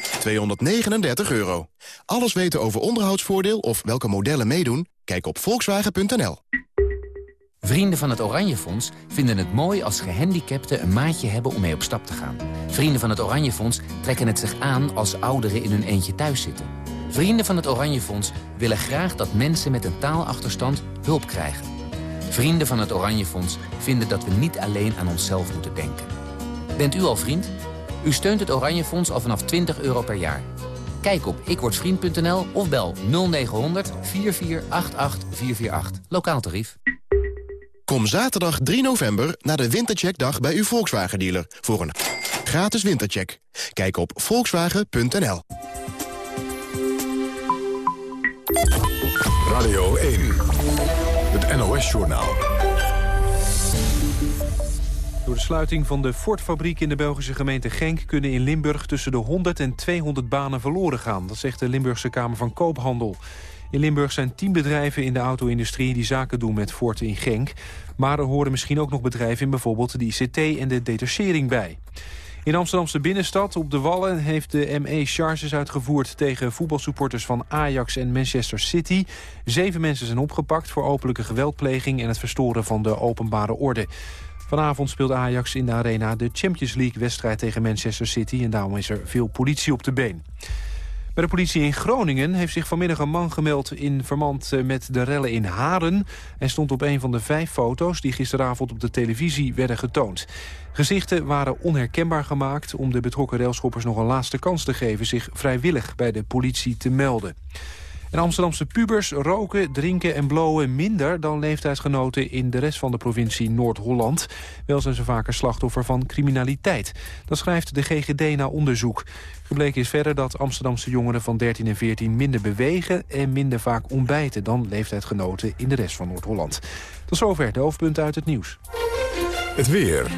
239 euro. Alles weten over onderhoudsvoordeel of welke modellen meedoen? Kijk op volkswagen.nl. Vrienden van het Oranje Fonds vinden het mooi als gehandicapten een maatje hebben om mee op stap te gaan. Vrienden van het Oranje Fonds trekken het zich aan als ouderen in hun eentje thuis zitten. Vrienden van het Oranje Fonds willen graag dat mensen met een taalachterstand hulp krijgen. Vrienden van het Oranje Fonds vinden dat we niet alleen aan onszelf moeten denken. Bent u al vriend? U steunt het Oranje Fonds al vanaf 20 euro per jaar. Kijk op ikwordvriend.nl of bel 0900 4488 448. Lokaal tarief. Kom zaterdag 3 november naar de Wintercheckdag bij uw Volkswagen-dealer... voor een gratis wintercheck. Kijk op volkswagen.nl. Radio 1, het NOS-journaal. Door de sluiting van de Ford-fabriek in de Belgische gemeente Genk... kunnen in Limburg tussen de 100 en 200 banen verloren gaan. Dat zegt de Limburgse Kamer van Koophandel. In Limburg zijn tien bedrijven in de auto-industrie die zaken doen met Ford in Genk. Maar er horen misschien ook nog bedrijven in bijvoorbeeld de ICT en de detachering bij. In Amsterdamse binnenstad op de Wallen heeft de ME charges uitgevoerd tegen voetbalsupporters van Ajax en Manchester City. Zeven mensen zijn opgepakt voor openlijke geweldpleging en het verstoren van de openbare orde. Vanavond speelt Ajax in de arena de Champions League-wedstrijd tegen Manchester City... en daarom is er veel politie op de been. Bij de politie in Groningen heeft zich vanmiddag een man gemeld... in verband eh, met de rellen in Haren. Hij stond op een van de vijf foto's die gisteravond op de televisie werden getoond. Gezichten waren onherkenbaar gemaakt om de betrokken railschoppers nog een laatste kans te geven... zich vrijwillig bij de politie te melden. En Amsterdamse pubers roken, drinken en blowen minder dan leeftijdsgenoten in de rest van de provincie Noord-Holland. Wel zijn ze vaker slachtoffer van criminaliteit. Dat schrijft de GGD na onderzoek. Gebleken is verder dat Amsterdamse jongeren van 13 en 14 minder bewegen en minder vaak ontbijten dan leeftijdsgenoten in de rest van Noord-Holland. Tot zover de hoofdpunten uit het nieuws. Het weer.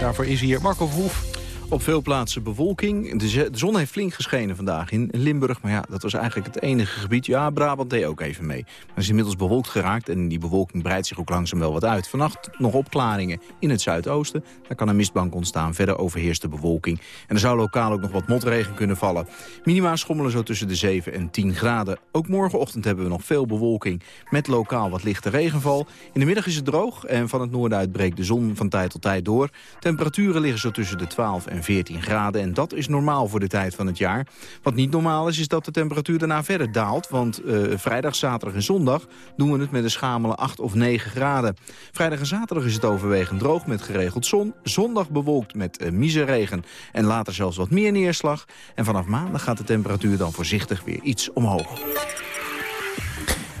Daarvoor is hier Marco Verhoef. Op veel plaatsen bewolking. De zon heeft flink geschenen vandaag in Limburg. Maar ja, dat was eigenlijk het enige gebied. Ja, Brabant deed ook even mee. Maar is inmiddels bewolkt geraakt en die bewolking breidt zich ook langzaam wel wat uit. Vannacht nog opklaringen in het zuidoosten. Daar kan een mistbank ontstaan. Verder overheerst de bewolking. En er zou lokaal ook nog wat motregen kunnen vallen. Minima schommelen zo tussen de 7 en 10 graden. Ook morgenochtend hebben we nog veel bewolking. Met lokaal wat lichte regenval. In de middag is het droog en van het noorden uit breekt de zon van tijd tot tijd door. Temperaturen liggen zo tussen de 12 en 14 graden. En dat is normaal voor de tijd van het jaar. Wat niet normaal is, is dat de temperatuur daarna verder daalt. Want uh, vrijdag, zaterdag en zondag doen we het met een schamele 8 of 9 graden. Vrijdag en zaterdag is het overwegend droog met geregeld zon. Zondag bewolkt met uh, regen en later zelfs wat meer neerslag. En vanaf maandag gaat de temperatuur dan voorzichtig weer iets omhoog.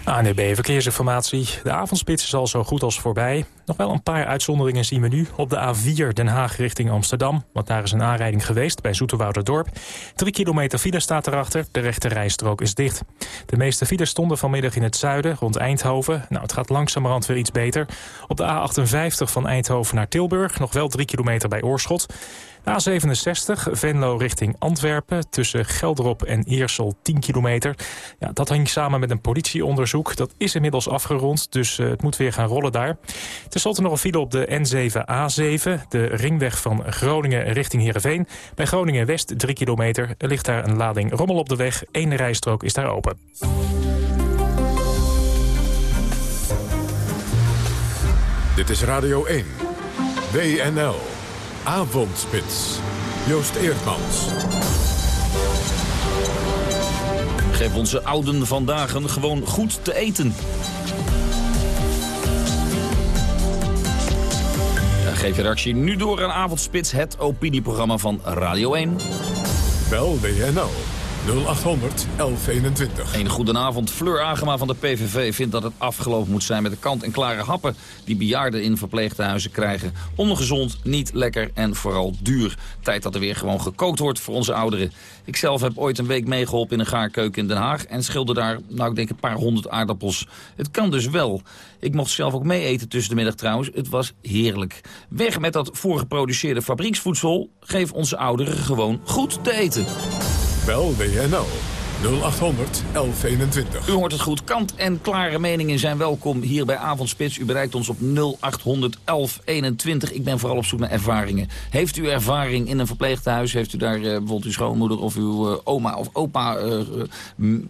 ANB e Verkeersinformatie. De avondspits is al zo goed als voorbij. Nog wel een paar uitzonderingen zien we nu. Op de A4 Den Haag richting Amsterdam. Want daar is een aanrijding geweest bij Dorp. Drie kilometer file staat erachter. De rechte rijstrook is dicht. De meeste files stonden vanmiddag in het zuiden, rond Eindhoven. Nou, het gaat langzamerhand weer iets beter. Op de A58 van Eindhoven naar Tilburg. Nog wel drie kilometer bij Oorschot. A67, Venlo richting Antwerpen, tussen Gelderop en Eersel 10 kilometer. Ja, dat hangt samen met een politieonderzoek. Dat is inmiddels afgerond, dus uh, het moet weer gaan rollen daar. Ten slotte nog een file op de N7A7, de ringweg van Groningen richting Heerenveen. Bij Groningen West 3 kilometer. Er ligt daar een lading rommel op de weg. Eén rijstrook is daar open. Dit is Radio 1. WNL. Avondspits. Joost Eerdmans. Geef onze ouden vandaag gewoon goed te eten. Geef je reactie nu door aan Avondspits, het opinieprogramma van Radio 1. Bel WNL 0800 1121. Een goedenavond. Fleur Agema van de PVV vindt dat het afgelopen moet zijn met de kant-en-klare happen die bejaarden in verpleeghuizen krijgen. Ongezond, niet lekker en vooral duur. Tijd dat er weer gewoon gekookt wordt voor onze ouderen. Ik zelf heb ooit een week meegeholpen in een gaarkeuken in Den Haag en schilder daar, nou ik denk een paar honderd aardappels. Het kan dus wel. Ik mocht zelf ook mee eten tussen de middag trouwens. Het was heerlijk. Weg met dat voorgeproduceerde fabrieksvoedsel. Geef onze ouderen gewoon goed te eten. Bel WNL 0800 1121. U hoort het goed. Kant en klare meningen zijn welkom hier bij Avondspits. U bereikt ons op 0800 1121. Ik ben vooral op zoek naar ervaringen. Heeft u ervaring in een verpleeghuis? Heeft u daar uh, bijvoorbeeld uw schoonmoeder of uw uh, oma of opa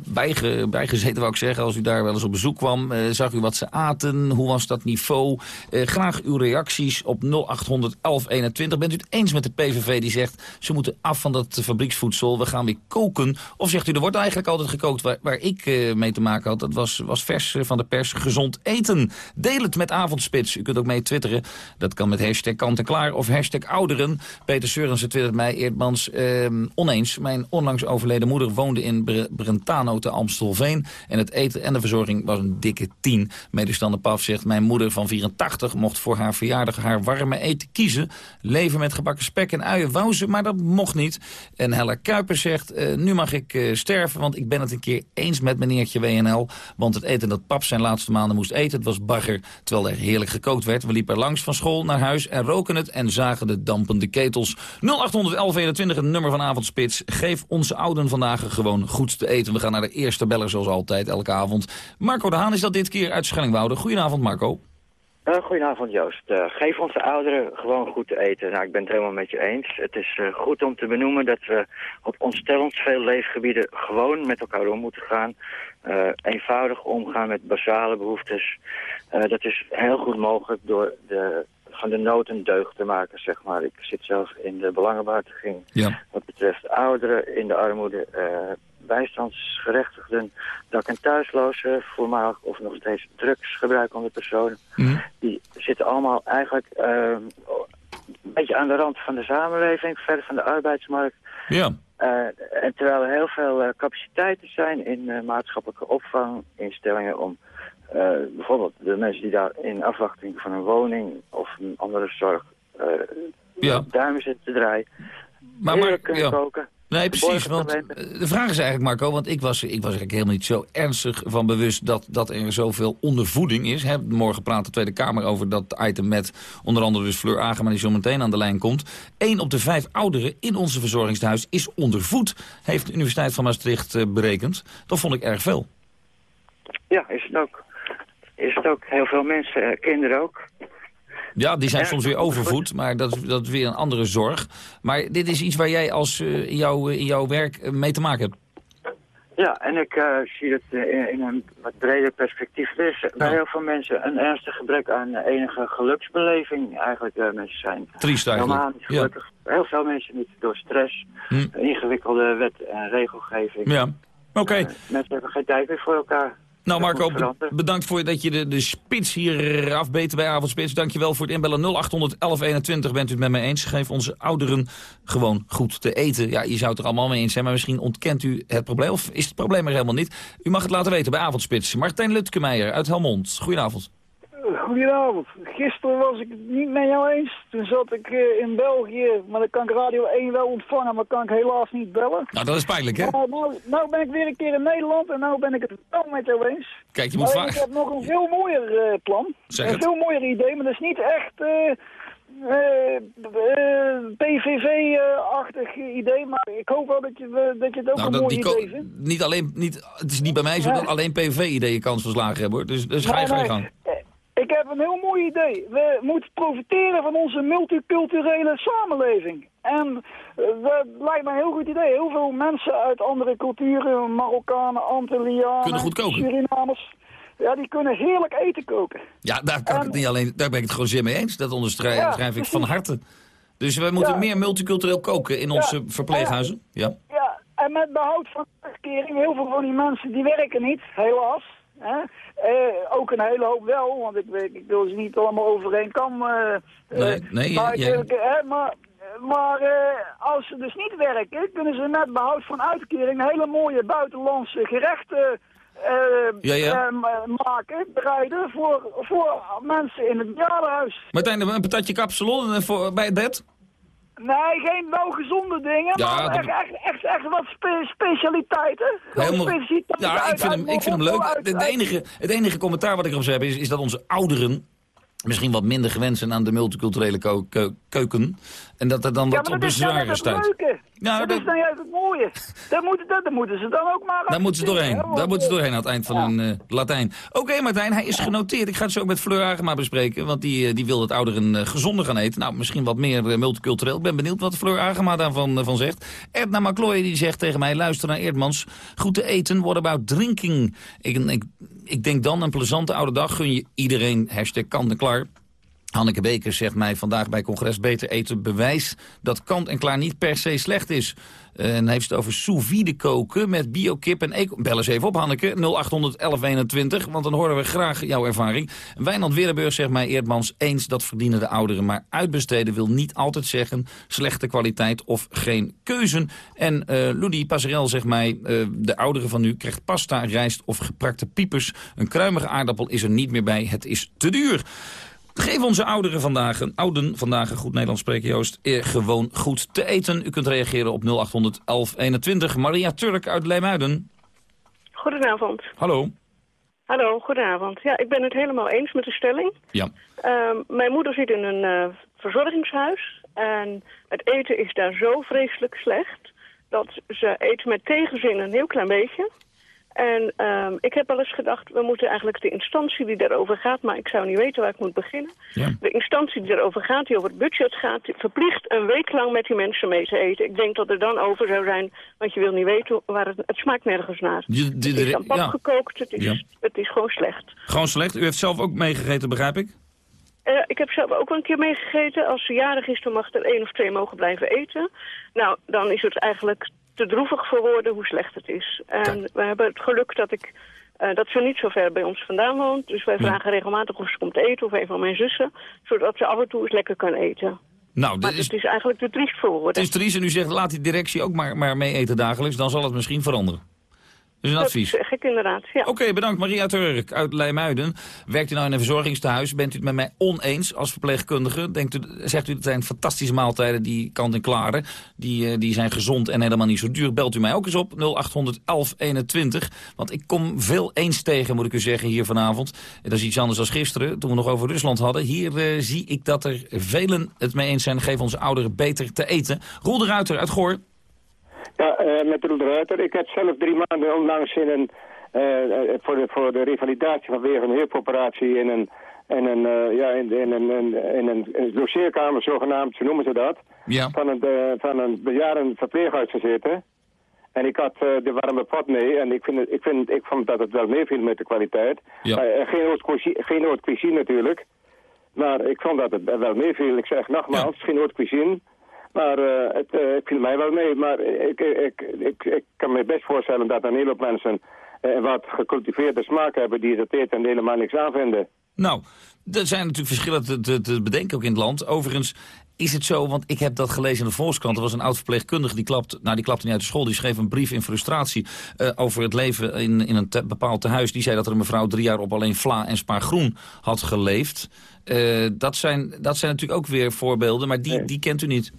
bijge, bijgezeten, wou ik zeggen. Als u daar wel eens op bezoek kwam, zag u wat ze aten? Hoe was dat niveau? graag uw reacties op 0800 1121. Bent u het eens met de PVV die zegt... ze moeten af van dat fabrieksvoedsel, we gaan weer koken? Of zegt u, er wordt eigenlijk altijd gekookt waar, waar ik uh, mee te maken had. Dat was, was vers van de pers gezond eten. Deel het met Avondspits. U kunt ook mee twitteren. Dat kan met hashtag kant en klaar of hashtag ouderen. Peter Seurensen twittert mij Eerdmans uh, oneens. Mijn onlangs overleden moeder woonde in Bre Brentano te Amstelveen. En het eten en de verzorging was een dikke 10. Medestander Paf zegt mijn moeder van 84 mocht voor haar verjaardag haar warme eten kiezen. Leven met gebakken spek en uien wou ze, maar dat mocht niet. En Hella Kuiper zegt uh, nu mag ik sterven want ik ben het een keer eens met meneertje WNL. Want het eten dat pap zijn laatste maanden moest eten, het was bagger. Terwijl er heerlijk gekookt werd. We liepen langs van school naar huis en roken het en zagen de dampende ketels. 081121, het nummer van Avondspits. Geef onze ouden vandaag gewoon goed te eten. We gaan naar de eerste beller zoals altijd, elke avond. Marco de Haan is dat dit keer uit Schellingwoude. Goedenavond Marco. Uh, goedenavond Joost. Uh, geef onze ouderen gewoon goed te eten. Nou, ik ben het helemaal met je eens. Het is uh, goed om te benoemen dat we op ontstellend veel leefgebieden gewoon met elkaar om moeten gaan. eenvoudig omgaan met basale behoeftes. dat is heel goed mogelijk door de, van de nood een deugd te maken, zeg maar. Ik zit zelf in de belangenbehartiging ja. wat betreft ouderen in de armoede bijstandsgerechtigden, dak- en thuislozen, voormalig of nog steeds drugsgebruikende personen. Mm. Die zitten allemaal eigenlijk uh, een beetje aan de rand van de samenleving, ver van de arbeidsmarkt. Ja. Uh, en terwijl er heel veel capaciteiten zijn in maatschappelijke opvanginstellingen om bijvoorbeeld de mensen die daar in afwachting van een woning of een andere zorg ja. duimen zitten te draaien, maar, maar kunnen ja. koken. Nee, precies. Want de vraag is eigenlijk, Marco, want ik was, ik was eigenlijk helemaal niet zo ernstig van bewust dat, dat er zoveel ondervoeding is. Morgen praat de Tweede Kamer over dat item met onder andere dus Fleur Agema die zo meteen aan de lijn komt. Eén op de vijf ouderen in onze verzorgingshuis is ondervoed, heeft de Universiteit van Maastricht uh, berekend. Dat vond ik erg veel. Ja, is het ook. Is het ook. Heel veel mensen, uh, kinderen ook. Ja, die zijn soms weer overvoed, maar dat, dat is weer een andere zorg. Maar dit is iets waar jij als, uh, in, jouw, in jouw werk mee te maken hebt. Ja, en ik uh, zie het in, in, een wat breder perspectief. Er is bij heel veel mensen een ernstig gebrek aan enige geluksbeleving. Eigenlijk mensen zijn Triest eigenlijk. helemaal niet gelukkig. Ja. Heel veel mensen niet door stress, hm. ingewikkelde wet- en regelgeving. Ja, oké. Okay. mensen hebben geen tijd meer voor elkaar. Nou Marco, be bedankt voor dat je de, de spits hier afbeet bij Avondspits. Dankjewel voor het inbellen 0800 1121. Bent u het met mij eens? Geef onze ouderen gewoon goed te eten. Ja, je zou het er allemaal mee eens zijn, maar misschien ontkent u het probleem. Of is het probleem er helemaal niet? U mag het laten weten bij Avondspits. Martijn Lutkemeijer uit Helmond. Goedenavond. Goedenavond. Gisteren was ik het niet met jou eens. Toen zat ik uh, in België, maar dan kan ik Radio 1 wel ontvangen, maar kan ik helaas niet bellen. Nou, dat is pijnlijk, hè? Nou, nou, nou ben ik weer een keer in Nederland en nou ben ik het wel met jou eens. Kijk, je moet maar ik heb nog een veel mooier uh, plan. Zeg een het. veel mooier idee, maar dat is niet echt... Uh, PVV-achtig idee, maar ik hoop wel dat je, dat je het ook nou, een dat, mooi idee vindt. Niet alleen, niet, het is niet bij mij zo ja. dat alleen PVV-ideeën kans verslagen hebben, hoor. Dus, dus ga je, ga je gang. Ik heb een heel mooi idee. We moeten profiteren van onze multiculturele samenleving. En uh, dat lijkt me een heel goed idee. Heel veel mensen uit andere culturen, Marokkanen, Antillianen, Surinamers... Ja, die kunnen heerlijk eten koken. Ja, daar, kan en, ik het niet alleen, daar ben ik het gewoon zeer mee eens. Dat onderschrijf ja, ik van harte. Dus we moeten ja. meer multicultureel koken in onze ja, verpleeghuizen. Ja. ja, en met behoud van terugkering. Heel veel van die mensen die werken niet, helaas. Hè? Uh, ook een hele hoop wel, want ik, ik wil ze niet allemaal over één kam. Uh, nee, nee, maar, ja, ja. Hè, maar maar eh, als ze dus niet werken, kunnen ze met behoud van uitkering hele mooie buitenlandse gerechten eh, Ja, ja. eh, maken, bereiden voor, voor mensen in het bejaardenhuis. Martijn, een patatje kapsalon eh, voor, bij het bed? Nee, geen wel gezonde dingen, Ja, maar echt, echt, echt, echt wat spe- specialiteiten. Helemaal, specialiteiten ja, ik vind hem, ik vind hem leuk. Het enige, het enige commentaar wat ik erop heb is, is dat onze ouderen misschien wat minder gewend zijn aan de multiculturele keuken. En dat er dan Ja, wat op is bezwaren staat. Ja, dat, dat- is dan juist het mooie. Dat moeten, dat, dat moeten ze dan ook maar Daar moeten ze doorheen. Daar moeten ze want, doorheen aan het eind van hun eh, Latijn. Oké Martijn, hij is genoteerd. Ik ga het zo ook met Fleur Agema bespreken. Want die, eh, die wil dat ouderen eh, gezonder gaan eten. Nou, misschien wat meer eh, multicultureel. Ik ben benieuwd wat Fleur Agema daarvan eh, van zegt. Edna McCloy die zegt tegen mij... luister naar Eerdmans. Goed te eten, what about drinking? Ik, ik, ik denk dan een plezante oude dag gun je iedereen. Hashtag kant klaar. Hanneke Beker zegt mij vandaag bij congres beter eten bewijs dat kant en klaar niet per se slecht is. En heeft het over sous vide koken met biokip en eco... Bel eens even op, Hanneke, 0800 1121, want dan horen we graag jouw ervaring. Wijnand Weerdenburg zegt mij Eerdmans eens dat verdienen de ouderen. Maar uitbesteden wil niet altijd zeggen slechte kwaliteit of geen keuzen. En eh Ludi Passerel zegt mij, eh, de ouderen van nu krijgt pasta, rijst of geprakte piepers. Een kruimige aardappel is er niet meer bij, het is te duur. Geef onze ouderen vandaag, een ouden vandaag, een goed Nederlands spreken Joost, eh, gewoon goed te eten. U kunt reageren op 0800 1121. Maria Turk uit Leemuiden. Goedenavond. Hallo. Hallo, goedenavond. Ja, ik ben het helemaal eens met de stelling. Ja. Ehm, mijn moeder zit in een eh, verzorgingshuis en het eten is daar zo vreselijk slecht dat ze eet met tegenzin een heel klein beetje. En ehm, ik heb wel eens gedacht, we moeten eigenlijk de instantie die daarover gaat, maar ik zou niet weten waar ik moet beginnen. De instantie die daarover gaat, die over het budget gaat, die verplicht een week lang met die mensen mee te eten. Ik denk dat er dan over zou zijn, want je wil niet weten waar het, het smaakt nergens naar. Je- het is aan pap ja. gekookt, het is, Ja. het is gewoon slecht. Gewoon slecht. U heeft zelf ook meegegeten, begrijp ik? Eh, ik heb zelf ook wel een keer meegegeten. Als ze jarig is, dan mag er één of twee mogen blijven eten. Nou, dan is het eigenlijk te droevig voor woorden hoe slecht het is. En we hebben het geluk dat ik... eh, dat ze niet zo ver bij ons vandaan woont. Dus wij vragen regelmatig of ze komt eten of een van mijn zussen. Zodat ze af en toe eens lekker kan eten. Nou, dit Maar is, het is eigenlijk te triest voor woorden. het is triest en u zegt laat die directie ook maar, maar mee eten dagelijks. Dan zal het misschien veranderen. Dus een dat advies. zeg ik inderdaad, ja. Oké, bedankt. Maria Turk uit Leimuiden. Werkt u nou in een verzorgingstehuis? Bent u het met mij oneens als verpleegkundige? Denkt u, zegt u, het zijn fantastische maaltijden die kant en klaren. Die, eh, die zijn gezond en helemaal niet zo duur. Belt u mij ook eens op 0800 1121. Want ik kom veel eens tegen, moet ik u zeggen, hier vanavond. Dat is iets anders dan gisteren, toen we nog over Rusland hadden. Hier eh, zie ik dat er velen het mee eens zijn. Geef onze ouderen beter te eten. Roel de Ruiter uit Goor. Ja, eh, met Roel de Ruiter. Ik heb zelf drie maanden onlangs in een, eh, eh, voor, de, voor de revalidatie vanwege een heupoperatie in een, in een, ja, in, in een, in, in een, een logeerkamer zogenaamd, zo noemen ze dat, Ja. van een, van een bejaarden verpleeghuis gezeten. En ik had de warme pot mee en ik, vind het, ik, vind, ik vond dat het wel meeviel met de kwaliteit. Ja. Maar, geen haute cuisine- geen haute cuisine natuurlijk. Maar ik vond dat het wel meeviel. Ik zeg nogmaals, geen haute cuisine. Maar eh, het, het viel mij wel mee. Maar ik, ik, ik, ik kan me best voorstellen dat een hele hoop mensen eh, wat gecultiveerde smaak hebben die het eten en helemaal niks aanvinden. Nou, er zijn natuurlijk verschillen te, te, te bedenken ook in het land. Overigens is het zo, want ik heb dat gelezen in de Volkskrant. Er was een oud verpleegkundige, die klapte, nou die klapte niet uit de school. Die schreef een brief in frustratie over het leven in, in een te- bepaald tehuis. Die zei dat er een mevrouw drie jaar op alleen vla en spaargroen had geleefd. Dat, zijn, dat zijn natuurlijk ook weer voorbeelden, maar die, die kent u niet.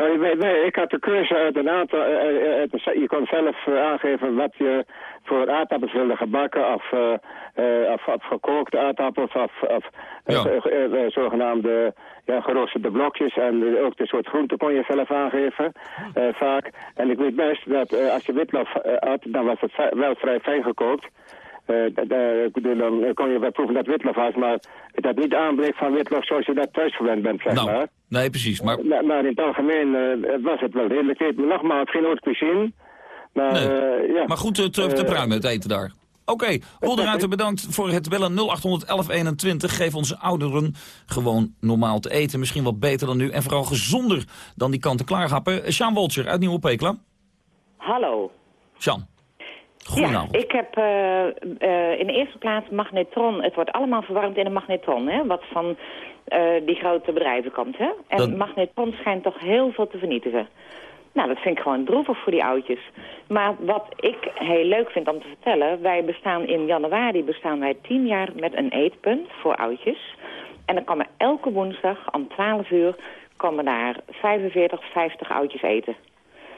Nee, nee, ik had de keuze uit een aantal... eh, eh, eh, je kon zelf aangeven wat je voor aardappels wilde gebakken of, eh, of, of gekookte aardappels of, of eh, zogenaamde ja, geroosterde blokjes. En ook de soort groente kon je zelf aangeven, eh, vaak. En ik weet best dat als je witlof had, dan was het wel vrij fijn gekookt. Eh, bedoel, dan kon je wel proeven dat witlof was, maar dat niet aanbleek van witlof zoals je dat thuis gewend bent, zeg Nou, maar. Nee, precies. Maar Maar, maar in het algemeen eh, was het wel redelijk. Nogmaals, geen haute cuisine. Maar, eh, ja. Maar goed te, te, te Eh, pruimen het eten daar. Oké, Ruiter, bedankt voor het bellen 081121. Geef onze ouderen gewoon normaal te eten. Misschien wat beter dan nu en vooral gezonder dan die kant-en-klaar happen. Sjaan Woltjer uit Nieuwe Pekela. Hallo. Sjaan, Ja, ik heb eh, eh, in de eerste plaats magnetron. Het wordt allemaal verwarmd in een magnetron. Hè? Wat van eh, die grote bedrijvenkant. Hè? En Dat- magnetron schijnt toch heel veel te vernietigen. Nou, dat vind ik gewoon droevig voor die oudjes. Maar wat ik heel leuk vind om te vertellen... wij bestaan in januari bestaan wij tien jaar met een eetpunt voor oudjes. En dan komen elke woensdag om 12 uur... komen daar 45, 50 oudjes eten.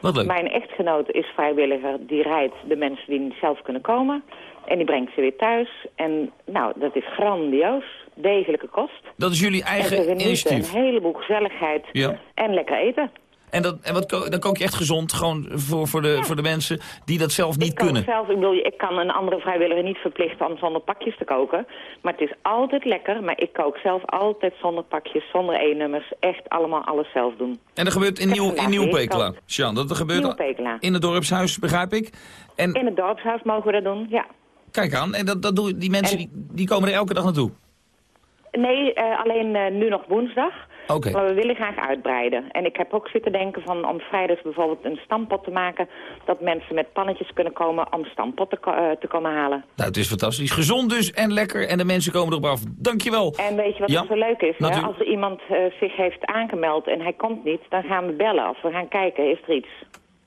Wat leuk. Mijn echtgenoot is vrijwilliger. Die rijdt de mensen die niet zelf kunnen komen. En die brengt ze weer thuis. En nou, dat is grandioos. Degelijke kost. Dat is jullie en eigen initiatief. een heleboel gezelligheid Ja. en lekker eten. En, dat, en wat, dan kook je echt gezond, gewoon voor, voor, de, voor de mensen die dat zelf niet Ik kan kunnen. zelf, ik bedoel, ik kan een andere vrijwilliger niet verplichten om zonder pakjes te koken. Maar het is altijd lekker. Maar ik kook zelf altijd zonder pakjes, zonder E-nummers. Echt allemaal alles zelf doen. En dat gebeurt in, Nieuw, in Nieuw-Pekela. Sjan, dat gebeurt Nieuw Pekela. in het dorpshuis, begrijp ik. En In het dorpshuis mogen we dat doen, ja. kijk aan, en dat, dat doen, die mensen die, die komen er elke dag naartoe. Nee, eh, alleen eh, nu nog woensdag. Maar we willen graag uitbreiden. En ik heb ook zitten denken van om vrijdags bijvoorbeeld een stampot te maken... dat mensen met pannetjes kunnen komen om stampot te, eh, te komen halen. Nou, het is fantastisch. Gezond dus en lekker en de mensen komen erop af. Dankjewel. En weet je wat Ja, zo leuk is? Hè? Als er iemand eh, zich heeft aangemeld en hij komt niet... dan gaan we bellen of we gaan kijken, is er iets?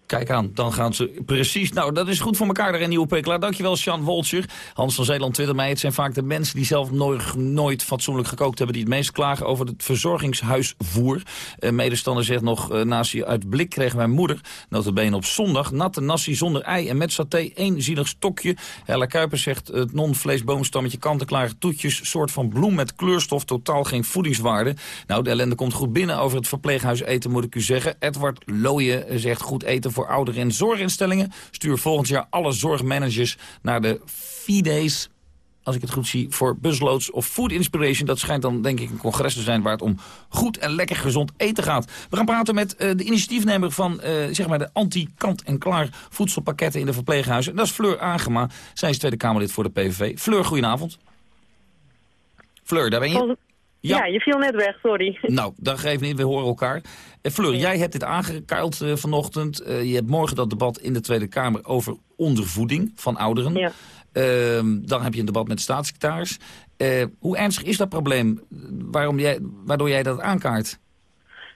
Kijk aan, dan gaan ze precies. Nou, dat is goed voor elkaar daar in Pekela. Dankjewel, Sjan Woltjer. Hans van Zeeland twittert mij. Het zijn vaak de mensen die zelf nooit, nooit fatsoenlijk gekookt hebben... die het meest klagen over het verzorgingshuisvoer. Een medestander zegt nog, eh nasi uit blik kreeg mijn moeder. Notabene op zondag. Natte nasi zonder ei en met saté. één zielig stokje. Hella Kuipers zegt, het non-vleesboomstammetje kant-en-klaar toetjes. soort van bloem met kleurstof. Totaal geen voedingswaarde. Nou, de ellende komt goed binnen over het verpleeghuis eten, moet ik u zeggen. Edward Looyen zegt goed eten voor ouderen in zorginstellingen. Stuur volgend jaar alle zorgmanagers naar de Fides als ik het goed zie, voor busloads of food inspiration. Dat schijnt dan denk ik een congres te zijn waar het om goed en lekker gezond eten gaat. We gaan praten met eh, de initiatiefnemer van eh, zeg maar de anti-kant-en-klaar voedselpakketten in de verpleeghuizen. En dat is Fleur Agema. Zij is Tweede Kamerlid voor de PVV. Fleur, goedenavond. Fleur, daar ben je? Ja. je viel net weg, sorry. Nou, dat geeft niet, we horen elkaar. Eh, Fleur, jij hebt dit aangekuild eh, vanochtend. Eh, je hebt morgen dat debat in de Tweede Kamer over ondervoeding van ouderen. Ja. Ehm, dan heb je een debat met de staatssecretaris. Hoe ernstig is dat probleem waarom jij, waardoor jij dat aankaart?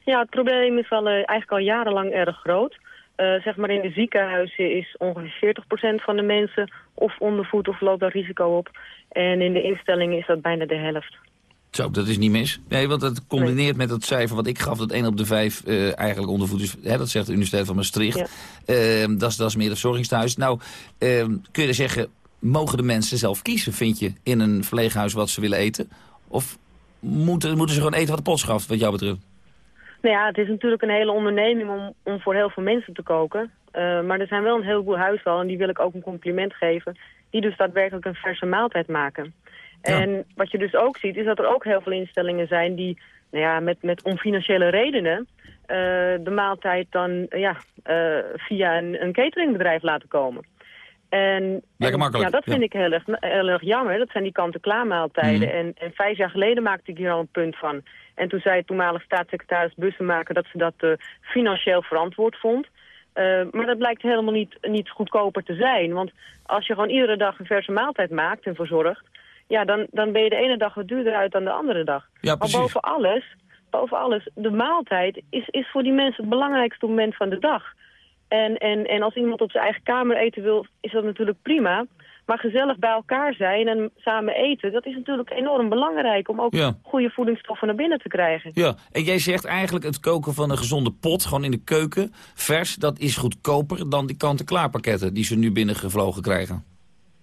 Ja, het probleem is al, eigenlijk al jarenlang erg groot. Zeg maar in de ziekenhuizen is ongeveer 40% van de mensen of ondervoed of loopt daar risico op. En in de instellingen is dat bijna de helft. Zo, dat is niet mis. Nee, want het combineert met het cijfer wat ik gaf... dat 1 op de 5 eh, eigenlijk ondervoed is. Hè, dat zegt de Universiteit van Maastricht. Ehm, dat, is, dat is meer het verzorgingstehuis. Nou, ehm, kun je zeggen... mogen de mensen zelf kiezen, vind je... in een verpleeghuis wat ze willen eten? Of moeten, moeten ze gewoon eten wat de pot schaft, wat jou betreft? Nou ja, het is natuurlijk een hele onderneming om, om voor heel veel mensen te koken. Eh, maar er zijn wel een heleboel huisvallen, en die wil ik ook een compliment geven... die dus daadwerkelijk een verse maaltijd maken. En wat je dus ook ziet, is dat er ook heel veel instellingen zijn... die nou ja, met, met om financiële redenen eh, de maaltijd dan eh, ja, eh, via een, een cateringbedrijf laten komen. En, Lekker en, makkelijk, Ja, dat ja. vind ik heel erg, heel erg jammer. Dat zijn die kant-en-klaar maaltijden. Mhm. En, en vijf jaar geleden maakte ik hier al een punt van. En toen zei toenmalig staatssecretaris Bussemaker dat ze dat financieel verantwoord vond. Maar dat blijkt helemaal niet, niet goedkoper te zijn. Want als je gewoon iedere dag een verse maaltijd maakt en verzorgt... ja, dan, dan ben je de ene dag wat duurder uit dan de andere dag. Ja, maar precies. boven alles, boven alles, de maaltijd is, is voor die mensen het belangrijkste moment van de dag. En, en, en als iemand op zijn eigen kamer eten wil, is dat natuurlijk prima. Maar gezellig bij elkaar zijn en samen eten, dat is natuurlijk enorm belangrijk... om ook Ja. goede voedingsstoffen naar binnen te krijgen. Ja, en jij zegt eigenlijk het koken van een gezonde pot, gewoon in de keuken, vers, dat is goedkoper dan die kant-en-klaar pakketten die ze nu binnengevlogen krijgen.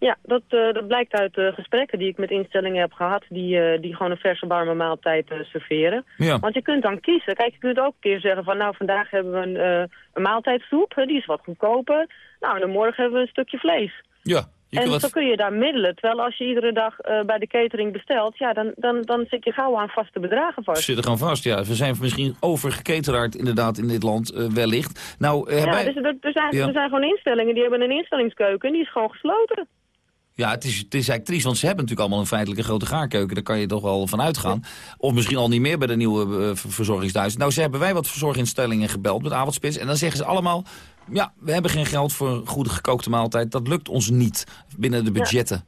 Ja, dat, eh, dat blijkt uit eh, gesprekken die ik met instellingen heb gehad... die, eh, die gewoon een verse warme maaltijd serveren. Ja. Want je kunt dan kiezen. Kijk, je kunt ook een keer zeggen van... nou, vandaag hebben we een, een maaltijdsoep, die is wat goedkoper. Nou, en dan morgen hebben we een stukje vlees. Ja, en zo kun je daar middelen. Terwijl als je iedere dag bij de catering bestelt... ja, dan, dan, dan zit je gauw aan vaste bedragen vast. zitten gewoon vast, ja. We zijn misschien overgeketeraard inderdaad in dit land, wellicht. Nou, Ja, wij- dus er, er, zijn, Ja. er zijn gewoon instellingen die hebben een instellingskeuken... en die is gewoon gesloten. Ja, het is, het is eigenlijk triest, want ze hebben natuurlijk allemaal een feitelijke grote gaarkeuken. Daar kan je toch wel van uitgaan. Of misschien al niet meer bij de nieuwe verzorgingshuizen. Nou, ze hebben wij wat verzorgingsinstellingen gebeld met avondspits. En dan zeggen ze allemaal, ja, we hebben geen geld voor een goede gekookte maaltijd. Dat lukt ons niet binnen de budgetten.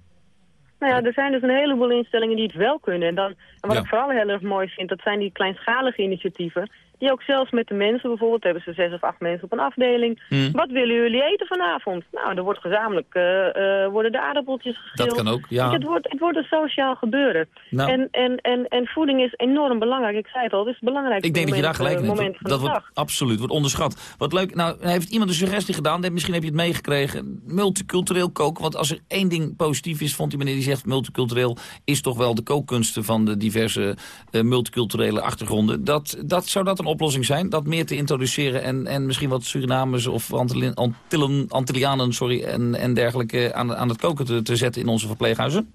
Nou ja, er zijn dus een heleboel instellingen die het wel kunnen. En, dan, en wat Ja. ik vooral heel erg mooi vind, dat zijn die kleinschalige initiatieven. Die ook zelfs met de mensen, bijvoorbeeld hebben ze zes of acht mensen op een afdeling. Hmm. Wat willen jullie eten vanavond? Nou, er wordt gezamenlijk, eh, eh, worden de aardappeltjes gegild. Dat kan ook, ja. Het wordt, het wordt een sociaal gebeuren. Nou. En, en, en, en voeding is enorm belangrijk. Ik zei het al, het is het belangrijkste Ik denk dat je daar moment, gelijk in eh, hebt. moment Dat wordt absoluut wordt onderschat. Wat leuk, nou heeft iemand een suggestie gedaan, misschien heb je het meegekregen. Multicultureel koken, want als er één ding positief is, vond die meneer die zegt multicultureel is toch wel de kookkunsten van de diverse multiculturele achtergronden. Dat, dat, zou dat een oplossing zijn? Dat meer te introduceren en, en misschien wat Surinamers of Antillen, Antillen, Antillianen sorry, en, en dergelijke aan, aan het koken te, te zetten in onze verpleeghuizen?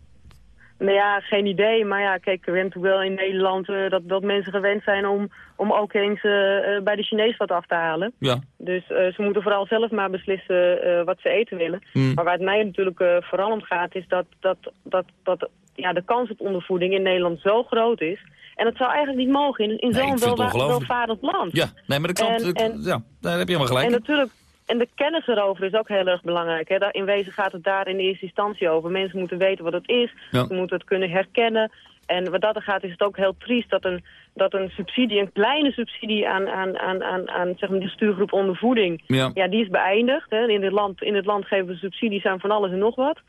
Nou ja, geen idee. Maar ja, kijk, we hebben wel in Nederland eh, dat, dat mensen gewend zijn om, om ook eens eh, eh, bij de Chinees wat af te halen. Ja. Dus ze moeten vooral zelf maar beslissen wat ze eten willen. Hmm. Maar waar het mij natuurlijk vooral om gaat is dat, dat, dat, dat ja, de kans op ondervoeding in Nederland zo groot is. En dat zou eigenlijk niet mogen in, in Nee, zo'n welvarend land. Ja, nee, maar dat klopt. En- en- ja, daar heb je helemaal gelijk. En natuurlijk, en de kennis erover is ook heel erg belangrijk. Hè. In wezen gaat het daar in eerste instantie over. Mensen moeten weten wat het is. Ja. Ze moeten het kunnen herkennen. En wat dat er gaat is het ook heel triest dat een, dat een subsidie, een kleine subsidie aan, aan, aan, aan, aan zeg maar de stuurgroep ondervoeding, Ja. die is beëindigd. Hè. In, dit land, in het land geven we subsidies aan van alles en nog wat.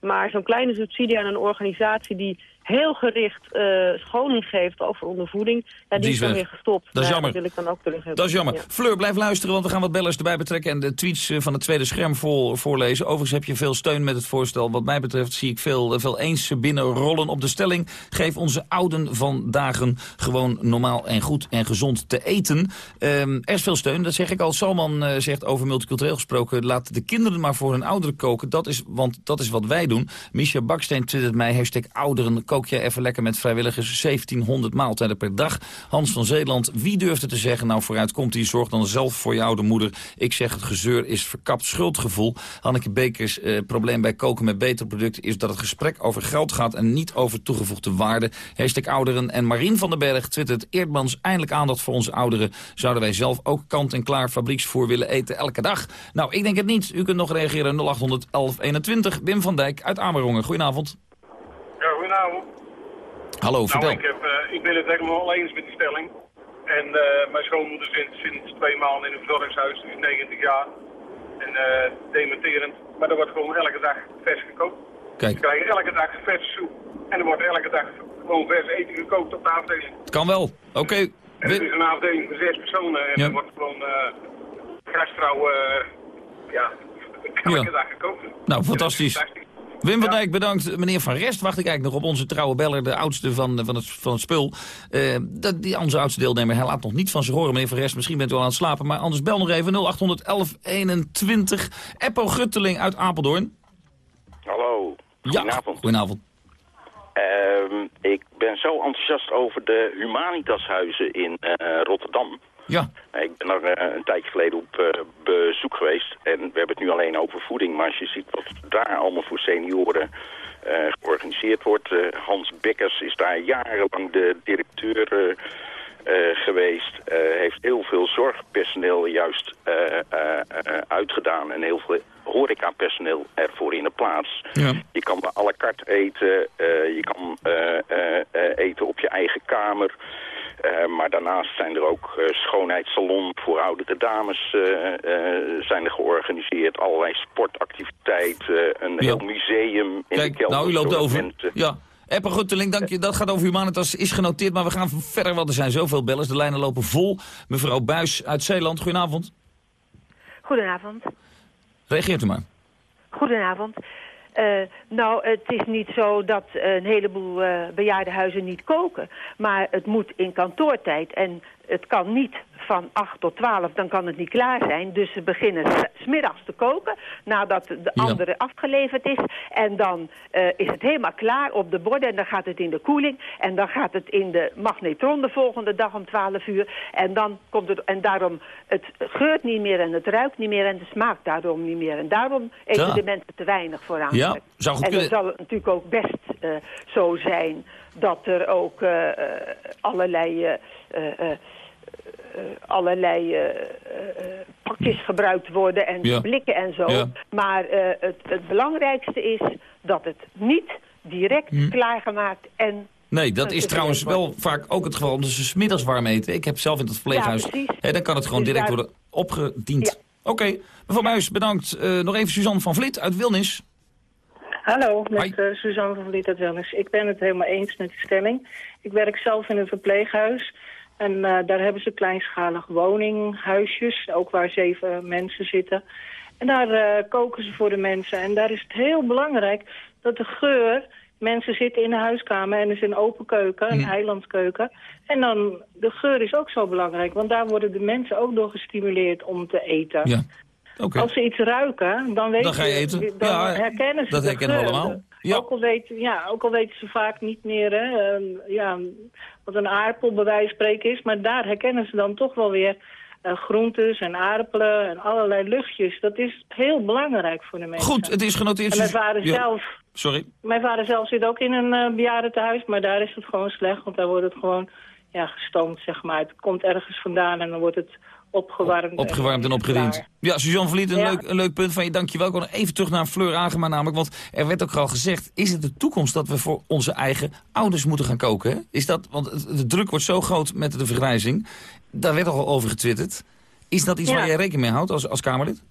Maar zo'n kleine subsidie aan een organisatie die heel gericht scholing geeft over ondervoeding, ja, die, Die is dan weer gestopt. Dat is ja, jammer. Dat wil ik dan ook terug hebben. Dat is jammer. Ja. Fleur, blijf luisteren, want we gaan wat bellers erbij betrekken... en de tweets eh, van het tweede scherm voor, voorlezen. Overigens heb je veel steun met het voorstel. Wat mij betreft zie ik veel, eh, veel eens binnenrollen op de stelling. Geef onze ouden van dagen gewoon normaal en goed en gezond te eten. Ehm, er is veel steun, dat zeg ik al. Salman zegt over multicultureel gesproken... laat de kinderen maar voor hun ouderen koken, dat is, want dat is wat wij doen. Misha Baksteen twittert mij, hashtag ouderen... kook jij even lekker met vrijwilligers 1700 maaltijden per dag. Hans van Zeeland, wie durft het te zeggen? Nou, vooruit komt die zorg dan zelf voor je oude moeder. Ik zeg het gezeur is verkapt schuldgevoel. Hanneke Bekers, eh, probleem bij koken met betere producten... is dat het gesprek over geld gaat en niet over toegevoegde waarde. Hashtag ouderen. En Marien van den Berg twittert... Eerdmans, eindelijk aandacht voor onze ouderen. Zouden wij zelf ook kant-en-klaar fabrieksvoer willen eten elke dag? Nou, ik denk het niet. U kunt nog reageren 0800 1121. Wim van Dijk uit Amerongen. Goedenavond. Hallo, nou, vertel. ik, heb, eh, ik ben het helemaal eens met die stelling. En eh, mijn schoonmoeder zit sinds twee maanden in een verzorgingshuis, is 90 jaar. En eh, dementerend. Maar er wordt gewoon elke dag vers gekookt. Kijk. Ze krijgen elke dag verse soep. En er wordt elke dag gewoon vers eten gekookt op de afdeling. Het kan wel. Oké. En het is een afdeling van zes personen. En Ja. er wordt gewoon gastvrouw, eh ja, elke Ja. dag gekookt. Nou, fantastisch. Wim van Dijk, bedankt. Meneer Van Rest wacht ik eigenlijk nog op onze trouwe beller, de oudste van, van, het, van het spul. Eh, dat, die, onze oudste deelnemer, hij laat nog niet van zich horen, meneer Van Rest. Misschien bent u al aan het slapen, maar anders bel nog even 0800 1121. Eppo Gutteling uit Apeldoorn. Hallo, goedenavond. Goedenavond. Ehm, ik ben zo enthousiast over de Humanitashuizen in eh, Rotterdam. Ja. Ik ben er eh, een tijdje geleden op eh, bezoek geweest. En we hebben het nu alleen over voeding. Maar als je ziet wat daar allemaal voor senioren eh, georganiseerd wordt. Hans Bekkers is daar jarenlang de directeur geweest. heeft heel veel zorgpersoneel juist uitgedaan. En heel veel horecapersoneel ervoor in de plaats. Je kan bij à la carte eten. je kan eten op je eigen kamer. Eh, maar daarnaast zijn er ook eh schoonheidssalon voor oudere dames eh, eh, zijn er georganiseerd. Allerlei sportactiviteiten, een heel museum in de Kijk, kelder. nou, u loopt over. mensen- Ja. Gutteling, dank je. Dat gaat over Humanitas, is genoteerd. Maar we gaan verder, want er zijn zoveel bellers. De lijnen lopen vol. Mevrouw Buis uit Zeeland, goedenavond. Goedenavond. Reageert u maar. Goedenavond. Eh, nou, het is niet zo dat een heleboel eh bejaardenhuizen niet koken. Maar het moet in kantoortijd en het kan niet van 8 tot 12, dan kan het niet klaar zijn. Dus ze beginnen s- smiddags te koken nadat de Ja. andere afgeleverd is. En dan eh, is het helemaal klaar op de borden en dan gaat het in de koeling. En dan gaat het in de magnetron de volgende dag om 12 uur. En dan komt het, en daarom, het geurt niet meer en het ruikt niet meer en het smaakt daarom niet meer. En daarom eten Ja. de mensen te weinig vooraan. Ja, zou goed en dan zal het natuurlijk ook best eh, zo zijn dat er ook eh, allerlei... allerlei eh, eh, eh, pakjes gebruikt worden en Ja. blikken en zo. Ja. Maar eh, het, het belangrijkste is dat het niet direct Hm. klaargemaakt en... Nee, dat is trouwens wel vaak ook het geval. Omdat ze 's middags warm eten. Ik heb zelf in het verpleeghuis. Ja, precies. hè, dan kan het gewoon Dus direct worden opgediend. Oké, mevrouw Muis, bedankt. Eh, nog even Suzanne van Vliet uit Wilnis. Hallo, met eh, Suzanne van Vliet uit Wellens. Ik ben het helemaal eens met de stelling. Ik werk zelf in een verpleeghuis. En eh, daar hebben ze kleinschalige woninghuisjes, ook waar zeven mensen zitten. En daar eh, koken ze voor de mensen. En daar is het heel belangrijk dat de geur... Mensen zitten in de huiskamer en er is een open keuken, een eilandkeuken. En dan, de geur is ook zo belangrijk, want daar worden de mensen ook door gestimuleerd om te eten. Ja. Als ze iets ruiken, dan weten Dan ga je eten. Dan Ja, herkennen ze dat herkennen we allemaal. Ja. Ook, al weten, ja, ook al weten ze vaak niet meer hè, ehm, ja, wat een aardappel bij wijze van spreken is. Maar daar herkennen ze dan toch wel weer eh, groentes en aardappelen en allerlei luchtjes. Dat is heel belangrijk voor de mensen. Goed, het is genoteerd. En mijn vader Ja. zelf... Sorry. Mijn vader zelf zit ook in een uh, bejaardentehuis, maar daar is het gewoon slecht. Want daar wordt het gewoon ja, gestoomd, zeg maar. Het komt ergens vandaan en dan wordt het opgewarmd. Opgewarmd en opgediend. Ja, Suzanne Verliet, een, Ja. leuk, een leuk punt van je. Dankjewel. Ik wil even terug naar Fleur Agema namelijk. Want er werd ook al gezegd, is het de toekomst dat we voor onze eigen ouders moeten gaan koken? hè? Is dat, want de druk wordt zo groot met de vergrijzing. Daar werd al over getwitterd. Is dat iets Ja. waar je rekening mee houdt als, als Kamerlid?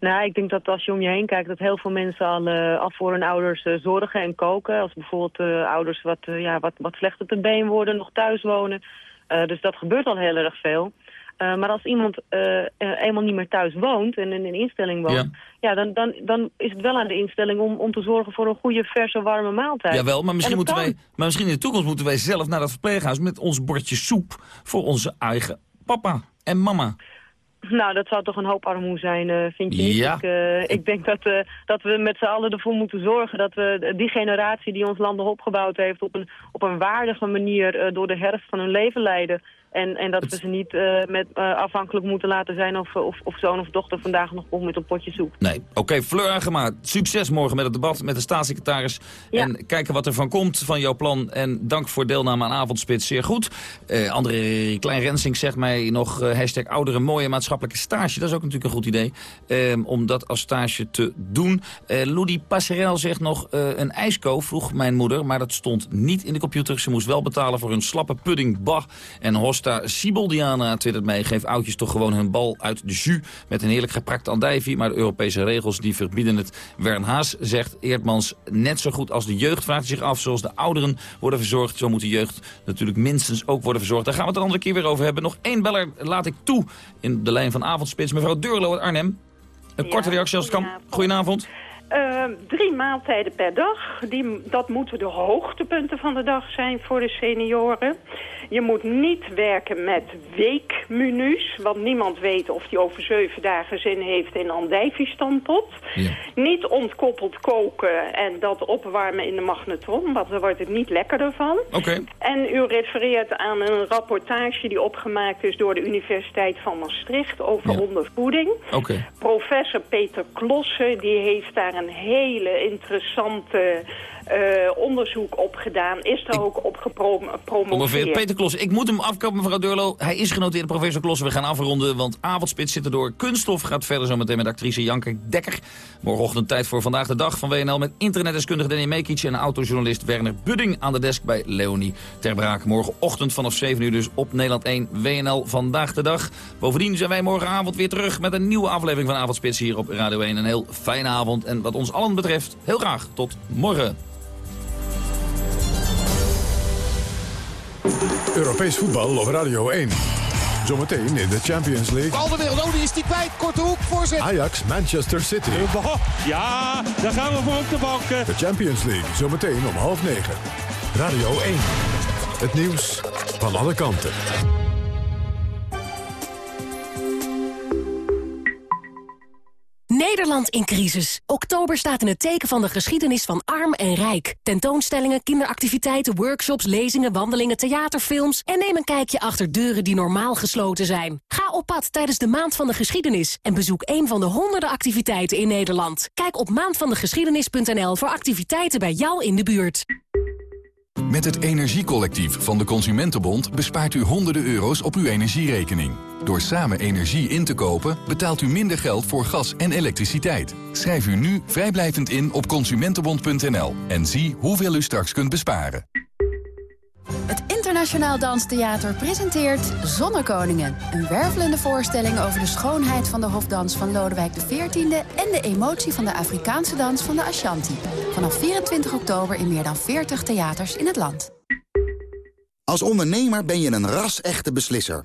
Nou, ik denk dat als je om je heen kijkt... dat heel veel mensen al af voor hun ouders eh, zorgen en koken. Als bijvoorbeeld eh, ouders wat, ja, wat, wat slechter te been worden, nog thuis wonen. Dus dat gebeurt al heel erg veel. Eh, maar als iemand eh, eh, eenmaal niet meer thuis woont en in een instelling woont... Ja. dan, dan, dan is het wel aan de instelling om, om te zorgen voor een goede, verse, warme maaltijd. Jawel, maar misschien, moeten wij, maar misschien in de toekomst moeten wij zelf naar dat verpleeghuis... met ons bordje soep voor onze eigen papa en mama. Nou, dat zou toch een hoop armoe zijn, vind je niet? Ja. Ik, ik denk dat, dat we met z'n allen ervoor moeten zorgen... dat we die generatie die ons land nog opgebouwd heeft... op een, op een waardige manier door de herfst van hun leven leiden... En, en dat we ze niet eh, met, eh, afhankelijk moeten laten zijn of, of, of zoon of dochter vandaag nog komt met een potje soep. Nee. Oké, Fleur Agema, succes morgen met het debat met de staatssecretaris. Ja. En kijken wat er van komt van jouw plan. En dank voor deelname aan Avondspits, zeer goed. Eh André Klein Rensing zegt mij nog hashtag oudere mooie maatschappelijke stage. Dat is ook natuurlijk een goed idee eh, om dat als stage te doen. Ludi Passerel zegt nog een ijsko, vroeg mijn moeder. Maar dat stond niet in de computer. Ze moest wel betalen voor een slappe pudding. Bah. En Hosta Sibeldiana twittert mee. Geef oudjes toch gewoon hun bal uit de jus. Met een heerlijk geprakte andijvie. Maar de Europese regels die verbieden het. Wern Haas zegt Eerdmans net zo goed als de jeugd vraagt zich af. Zoals de ouderen worden verzorgd. Zo moet de jeugd natuurlijk minstens ook worden verzorgd. Daar gaan we het een andere keer weer over hebben. Nog één beller laat ik toe in de lijn van Avondspits. Mevrouw Deurlo uit Arnhem. Een korte reactie als het kan. Goedenavond. Eh, drie maaltijden per dag. Die, dat moeten de hoogtepunten van de dag zijn voor de senioren. Je moet niet werken met weekmenu's. Want niemand weet of die over zeven dagen zin heeft in andijvie-stampot. Niet ontkoppeld koken en dat opwarmen in de magnetron. Want daar wordt het niet lekkerder van. Oké. En u refereert aan een rapportage die opgemaakt is door de Universiteit van Maastricht over ondervoeding. Oké. Professor Peter Klossen die heeft daar een hele interessante eh, onderzoek op gedaan. Is er ook op gepromoveerd. Peter Klos. Ik moet hem afkappen, mevrouw Deurlo. Hij is genoteerd, professor Klossen. We gaan afronden, want avondspits zit er door. Kunststof gaat verder zometeen met actrice Janke Dekker. Morgenochtend tijd voor Vandaag de Dag van WNL... met internetdeskundige Danny Mekic en autojournalist Werner Budding... aan de desk bij Leonie Terbraak. Morgenochtend vanaf 7 uur dus op Nederland 1 WNL Vandaag de Dag. Bovendien zijn wij morgenavond weer terug met een nieuwe aflevering van Avondspits hier op Radio 1. Een heel fijne avond en wat ons allen betreft heel graag tot morgen. Europees voetbal op Radio 1. Zometeen in de Champions League. Bal de wereld, oh die is die kwijt. Korte hoek, voorzet. Ajax, Manchester City. Ja, daar gaan we voor op de bank. De Champions League, zometeen om half negen. Radio 1. Het nieuws van alle kanten. Nederland in crisis. Oktober staat in het teken van de geschiedenis van arm en rijk. Tentoonstellingen, kinderactiviteiten, workshops, lezingen, wandelingen, theaterfilms... en neem een kijkje achter deuren die normaal gesloten zijn. Ga op pad tijdens de Maand van de Geschiedenis... en bezoek een van de honderden activiteiten in Nederland. Kijk op maandvandegeschiedenis.nl voor activiteiten bij jou in de buurt. Met het Energiecollectief van de Consumentenbond bespaart u honderden euro's op uw energierekening. Door samen energie in te kopen betaalt u minder geld voor gas en elektriciteit. Schrijf u nu vrijblijvend in op consumentenbond.nl en zie hoeveel u straks kunt besparen. Het Internationaal Danstheater presenteert Zonnekoningen. Een wervelende voorstelling over de schoonheid van de hofdans van Lodewijk XIV... en de emotie van de Afrikaanse dans van de Ashanti. Vanaf 24 oktober in meer dan 40 theaters in het land. Als ondernemer ben je een ras-echte beslisser.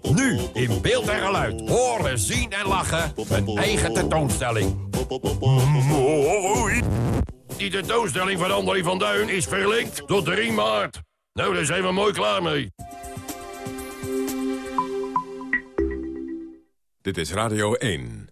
Nu in beeld en geluid. Horen, zien en lachen. Een eigen tentoonstelling. Mooi. Die tentoonstelling van André van Duin is verlengd tot 3 maart. Nou, daar zijn we mooi klaar mee. Dit is Radio 1.